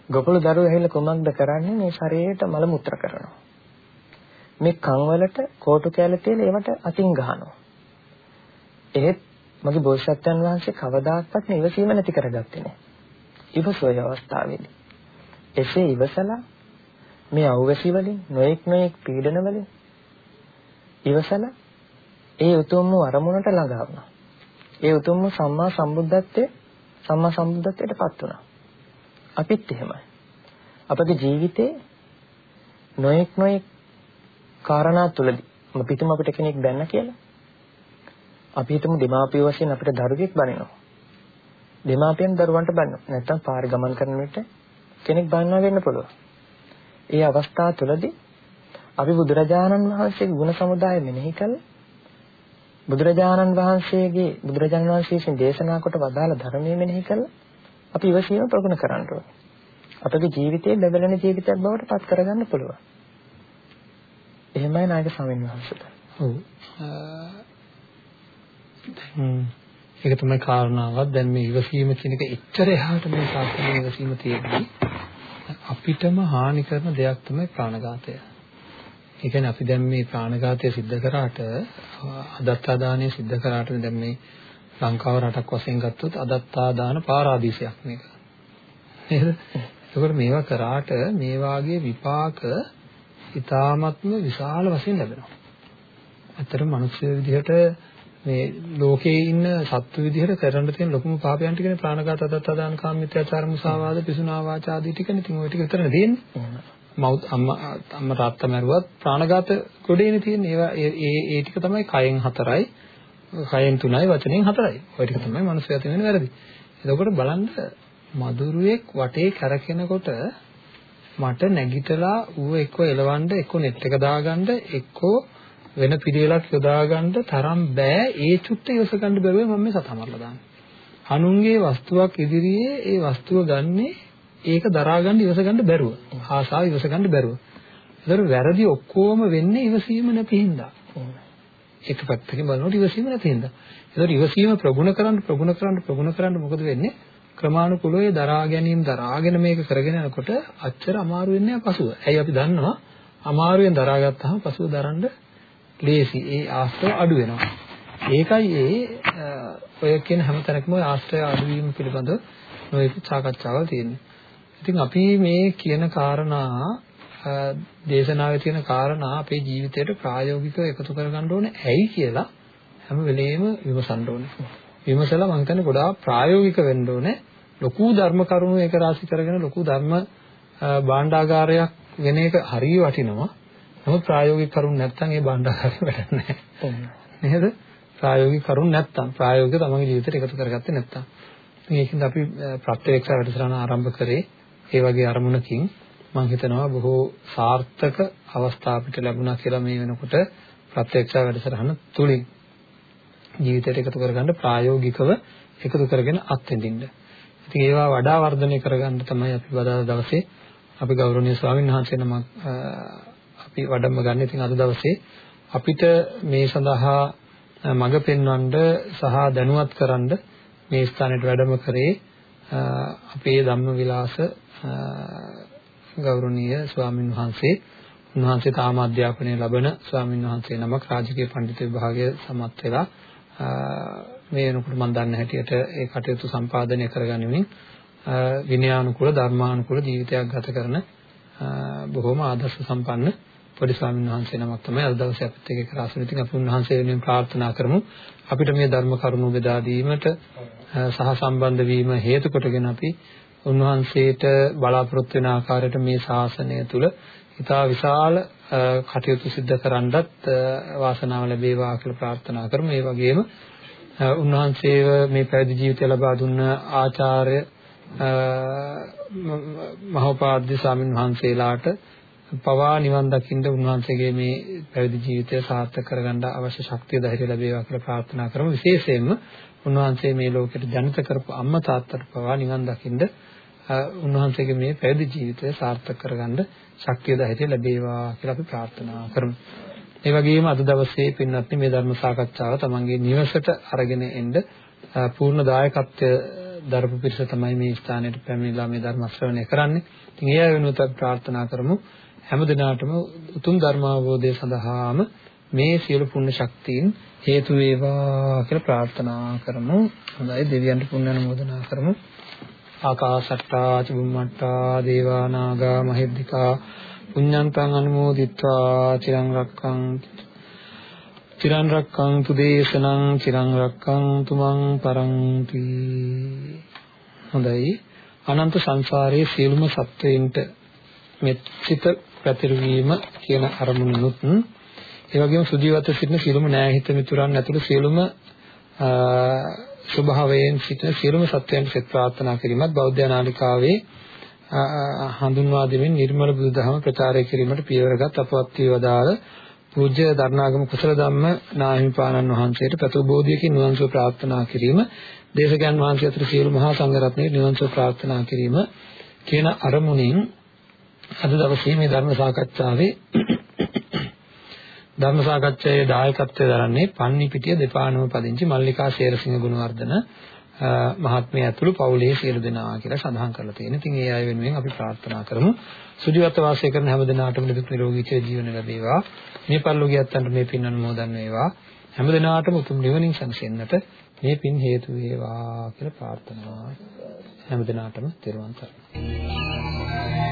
ගොපළු දරුවෝ ඇවිල්ලා කොමක්ද කරන්නේ මේ ශරීරයට මල මුත්‍ර කරනවා. මේ කන් වලට කෝටු කැල තියලා ඒවට අතින් ගහනවා. එහෙත් මගේ බෝසත්යන් වහන්සේ කවදාකවත් නිවසීම නැති කරගත්තේ නැහැ. ඉවසෝය අවස්ථාවේදී. එසේ ඉවසලා මේ අවවැසි වලින් නොඑක් නොඑක් පීඩන වලින් ඉවසලා ඒ උතුම්ම අරමුණට ළඟා වුණා. ඒ උතුම්ම සම්මා සම්බුද්ධත්වයේ සම්මා සම්බුද්ධත්වයටපත් වුණා. අපිත් එහෙමයි. අපගේ ජීවිතේ නොඑක් නොඑක් කාරණා තුලදී අපි හිතමු අපිට කෙනෙක් බැන්න කියලා. අපි හිතමු දෙමාපිය වශයෙන් අපිට දරුවෙක් බනිනවා. දෙමාපියන් දරුවන්ට බනිනවා. නැත්තම් පාරේ ගමන් කරන විට කෙනෙක් බනිනවා වෙන්න පුළුවන්. ඒ අවස්ථාව තුළදී අපි බුදුරජාණන් වහන්සේගේ ගුණ සමුදාය මෙනෙහි කළා. බුදුරජාණන් වහන්සේගේ බුදුරජාණන් වහන්සේ විසින් දේශනා කොට වදාළ ධර්මයේ මෙනෙහි කළා. අපි ඉවසීම ප්‍රගුණ කරන්න ඕනේ. අපගේ ජීවිතයේ බබලන ජීවිතයක් බවට පත් කරගන්න පුළුවන්. එහෙමයි නායක ස්වාමීන් වහන්සේට. ඔව්. ඒක තමයි කාරණාවක්. දැන් මේ ඉවසීම කියන එක එච්චර එහාට මේ සාස්ත්‍රීය ඉවසීම තියෙන්නේ. අපිටම හානි කරන දෙයක් තමයි ප්‍රාණඝාතය. ඒ කියන්නේ අපි දැන් මේ ප්‍රාණඝාතය සිද්ධ කරාට අදත්තාදානය සිද්ධ කරාට දැන් මේ ලංකාව රටක් වශයෙන් ගත්තොත් අදත්තාදාන පාරාදීසයක් මේක. නේද? ඒකෝර මේවා කරාට මේ වාගේ විපාක ඊ타මත්ම විශාල වශයෙන් ලැබෙනවා. ඇත්තටම මිනිස්සු විදිහට මේ ලෝකේ ඉන්න සත්තු විදිහට කරන්න තියෙන ලොකුම පාපයන් ටිකනේ ප්‍රාණඝාත අදත්තාදාන කාමීත්‍යචාර මුසාවාද පිසුනා වාචාදී ටිකනේ. ඉතින් ওই ටික විතරනේ තියෙන්නේ. මව් අම්මා අම්මා තාත්තා මරුවත් ප්‍රාණඝාත ගොඩේනේ තියෙන්නේ. ඒවා ඒ ඒ ටික තමයි කයෙන් හතරයි, කයෙන් තුනයි, වචනෙන් හතරයි. ওই ටික තමයි මිනිස්සු යතින් වෙන වැරදි. එතකොට බලන්න මදුරුවෙක් වටේ කැරකෙනකොට මට නැගිටලා ඌ එක්ක එලවන්න එක්ක net එක දාගන්න එක්ක වෙන පිළිවෙලක් යොදාගන්න තරම් බෑ ඒ චුට්ට ඉවස ගන්න බැරුව මම මේ සතා මරලා දාන්නේ. අනුන්ගේ වස්තුවක් ඉදිරියේ ඒ වස්තුව ගන්නේ ඒක දරා ගන්න ඉවස ගන්න බැරුව. ආසාව ඉවස ගන්න බැරුව. ඒතර වැරදි ඔක්කොම වෙන්නේ ඉවසීම නැති හින්දා. එක පැත්තකින් බලනකොට ඉවසීම නැති හින්දා. ඒතර ඉවසීම ප්‍රගුණ කරන්න ප්‍රගුණ කරන්න ප්‍රගුණ කරන්න මොකද වෙන්නේ? ක්‍රමානුකූලව ඒ දරා ගැනීම දරාගෙන මේක කරගෙන යනකොට අච්චර අමාරු වෙන්නේ නැහැ පසුව. ඇයි අපි දන්නවා අමාරුවෙන් දරාගත්තාම පසුව දරන්න ලේසි. ඒ ආශ්‍රය අඩු වෙනවා. ඒකයි ඒ ඔය කියන හැමතැනකම ආශ්‍රය අඩු වීම පිළිබඳව නොයෙක් සාකච්ඡාවල් තියෙන්නේ. ඉතින් අපි මේ කියන කාරණා දේශනාවේ තියෙන කාරණා අපේ ජීවිතයට ප්‍රායෝගිකව එකතු කරගන්න ඕනේ. ඇයි කියලා හැම වෙලෙම විමසන්න ඕනේ. විමසලා මම හිතන්නේ ගොඩාක් ප්‍රායෝගික වෙන්න ඕනේ. ලොකු ධර්ම කරුණු එක රාශි කරගෙන ලොකු ධර්ම භාණ්ඩාගාරයක් වෙන එක හරිය වටිනවා. නමුත් ප්‍රායෝගික කරුණු නැත්නම් ඒ භාණ්ඩාගාරය වැඩක් නැහැ. නේද? ප්‍රායෝගික කරුණු නැත්නම් ප්‍රායෝගික තමන්ගේ ජීවිතයට එකතු කරගත්තේ නැත්නම්. ඉතින් ඒකින්ද අපි ප්‍රත්‍යක්ෂ වැඩසටහන ආරම්භ කරේ ඒ වගේ අරමුණකින් මම හිතනවා බොහෝ සාර්ථක අවස්ථා අපිට ලැබුණා කියලා මේ වෙනකොට ප්‍රත්‍යක්ෂ වැඩසටහන තුලින් ජීවිතයට එකතු කරගන්න ප්‍රායෝගිකව එකතු කරගෙන අත්විඳින්න. ඉතින් ඒවා වඩා වර්ධනය කරගන්න තමයි අපි වදාළ දවසේ අපි ගෞරවනීය ස්වාමීන් වහන්සේ නමක් අපි වඩම්ම ගන්න. ඉතින් අද දවසේ අපිට මේ සඳහා මඟ පෙන්වන්න සහ දැනුවත් කරන්න මේ ස්ථානයට වැඩම කරේ අපේ ධම්මවිලාස ගෞරවනීය ස්වාමින් වහන්සේ උන්වහන්සේ තාම අධ්‍යාපනය ලබන ස්වාමින් වහන්සේ නමක් රාජකීය පඬිතු විභාගයේ සමත් වෙලා මේ වෙනකොට මම දන්න හැටියට ඒ කටයුතු සම්පාදනය කරගනිමින් විනයානුකූල ධර්මානුකූල ජීවිතයක් ගත කරන බොහොම ආදර්ශ සම්පන්න පොඩි ස්වාමීන් වහන්සේ නමක් තමයි අද දවසේ අපිත් එක්ක කරා අසුන. ඉතින් අපි උන්වහන්සේ වෙනුවෙන් ප්‍රාර්ථනා කරමු අපිට මේ ධර්ම කරුණු බෙදා දීමට සහ සම්බන්ධ වීම හේතු කොටගෙන අපි උන්වහන්සේට බලාපොරොත්තු වෙන ආකාරයට මේ ශාසනය තුල ඉතා විශාල කටයුතු සිද්ධ කරන්නත් වාසනාව ලැබේවා කියලා ප්‍රාර්ථනා කරමු. ඒ වගේම උන්වහන්සේව මේ පැවිදි ජීවිතය ලබා දුන්න ආචාර්ය මහෝපාද්‍ය ස්වාමින් වහන්සේලාට පවා නිවන් දකින්න උන්වහන්සේගේ මේ පැවිදි ජීවිතය සාර්ථක කරගන්න අවශ්‍ය ශක්තිය ධෛර්යය ලැබේවා කියලා ප්‍රාර්ථනා කරමු. විශේෂයෙන්ම උන්වහන්සේ මේ ලෝකෙට ජනිත කරපු අම්මා තාත්තට පවා නිවන් දකින්න උන්වහන්සේගේ මේ පැවිදි ජීවිතය සාර්ථක කරගන්න ශක්තිය ධෛර්යය ලැබේවා කියලා අපි ප්‍රාර්ථනා කරමු. ඒ වගේම අද දවසේ පින්වත්නි මේ ධර්ම සාකච්ඡාව තමන්ගේ නිවසට අරගෙන එන්න පූර්ණ දායකත්වය දරපු පිරිස තමයි මේ ස්ථානයට පැමිණිලා මේ ධර්ම ශ්‍රවණය කරන්නේ. ඉතින් ඒ අය වෙනුවට ප්‍රාර්ථනා කරමු හැම දිනාටම උතුම් ධර්ම අවබෝධය සඳහාම මේ සියලු පුණ්‍ය ශක්තියින් හේතු වේවා කියලා ප්‍රාර්ථනා කරමු. හොඳයි දෙවියන්ට පුණ්‍ය අනුමෝදනා කරමු. ආකාශට්ටා චුම්මට්ටා දේවා නාග මහිද්దికා පුඤ්ඤන්තං අනුමෝදිත්වා චිරං රක්ඛං චිරං රක්ඛන්තු දේශනං චිරං රක්ඛන්තු මං පරන්ති හොඳයි අනන්ත සංසාරයේ සියලුම සත්වයින්ට මෙත්සිත පැතිරවීම කියන අරමුණුත් ඒ වගේම සුජීවත සිටින සියලුම නෑහිත මිතුරන් ඇතුළු සියලුම ස්වභාවයෙන් සිටින සියලුම සත්වයන්ට සෙත් ප්‍රාර්ථනා කිරීමත් බෞද්ධ නාලිකාවේ හඳුන්වා දෙමින් නිර්මල බුදුදහම ප්‍රචාරය කිරීමට පියවරගත් අපවත් වේවදාල පූජ්‍ය දරණාගම කුසල ධම්ම නාහිමිපාණන් වහන්සේට ප්‍රතිබෝධියකින් නිවන්සුව ප්‍රාර්ථනා කිරීම දේශකයන් වහන්සේ අතර සියලු මහා සංඝරත්නයේ නිවන්සුව ප්‍රාර්ථනා කිරීම කියන අරමුණින් අද දවසේ මේ ධර්ම සාකච්ඡාවේ ධර්ම සාකච්ඡාවේ දායකත්වය දරන්නේ පන්නිපිටිය දෙපානම පදිංචි මල්ලිකා ශේරසිංහ ගුණවර්ධන මහත්මිය ඇතුළු පවුලේ සියලු දෙනා කියලා සඳහන් කරලා තියෙනවා. ඉතින් ඒ අය වෙනුවෙන් අපි ප්‍රාර්ථනා කරමු. සුජීවත්ව වාසය කරන හැම දිනාටම නිදුක් නිරෝගී චිර ජීවන ලැබේවා. මේ පරිලෝකියත්තන්ට මේ පින් අනුමෝදන් වේවා. හැම දිනාටම උතුම් නිවනින් සැනසෙන්නට මේ පින් හේතු වේවා කියලා ප්‍රාර්ථනා හැම දිනාටම තෙරුවන් සරණයි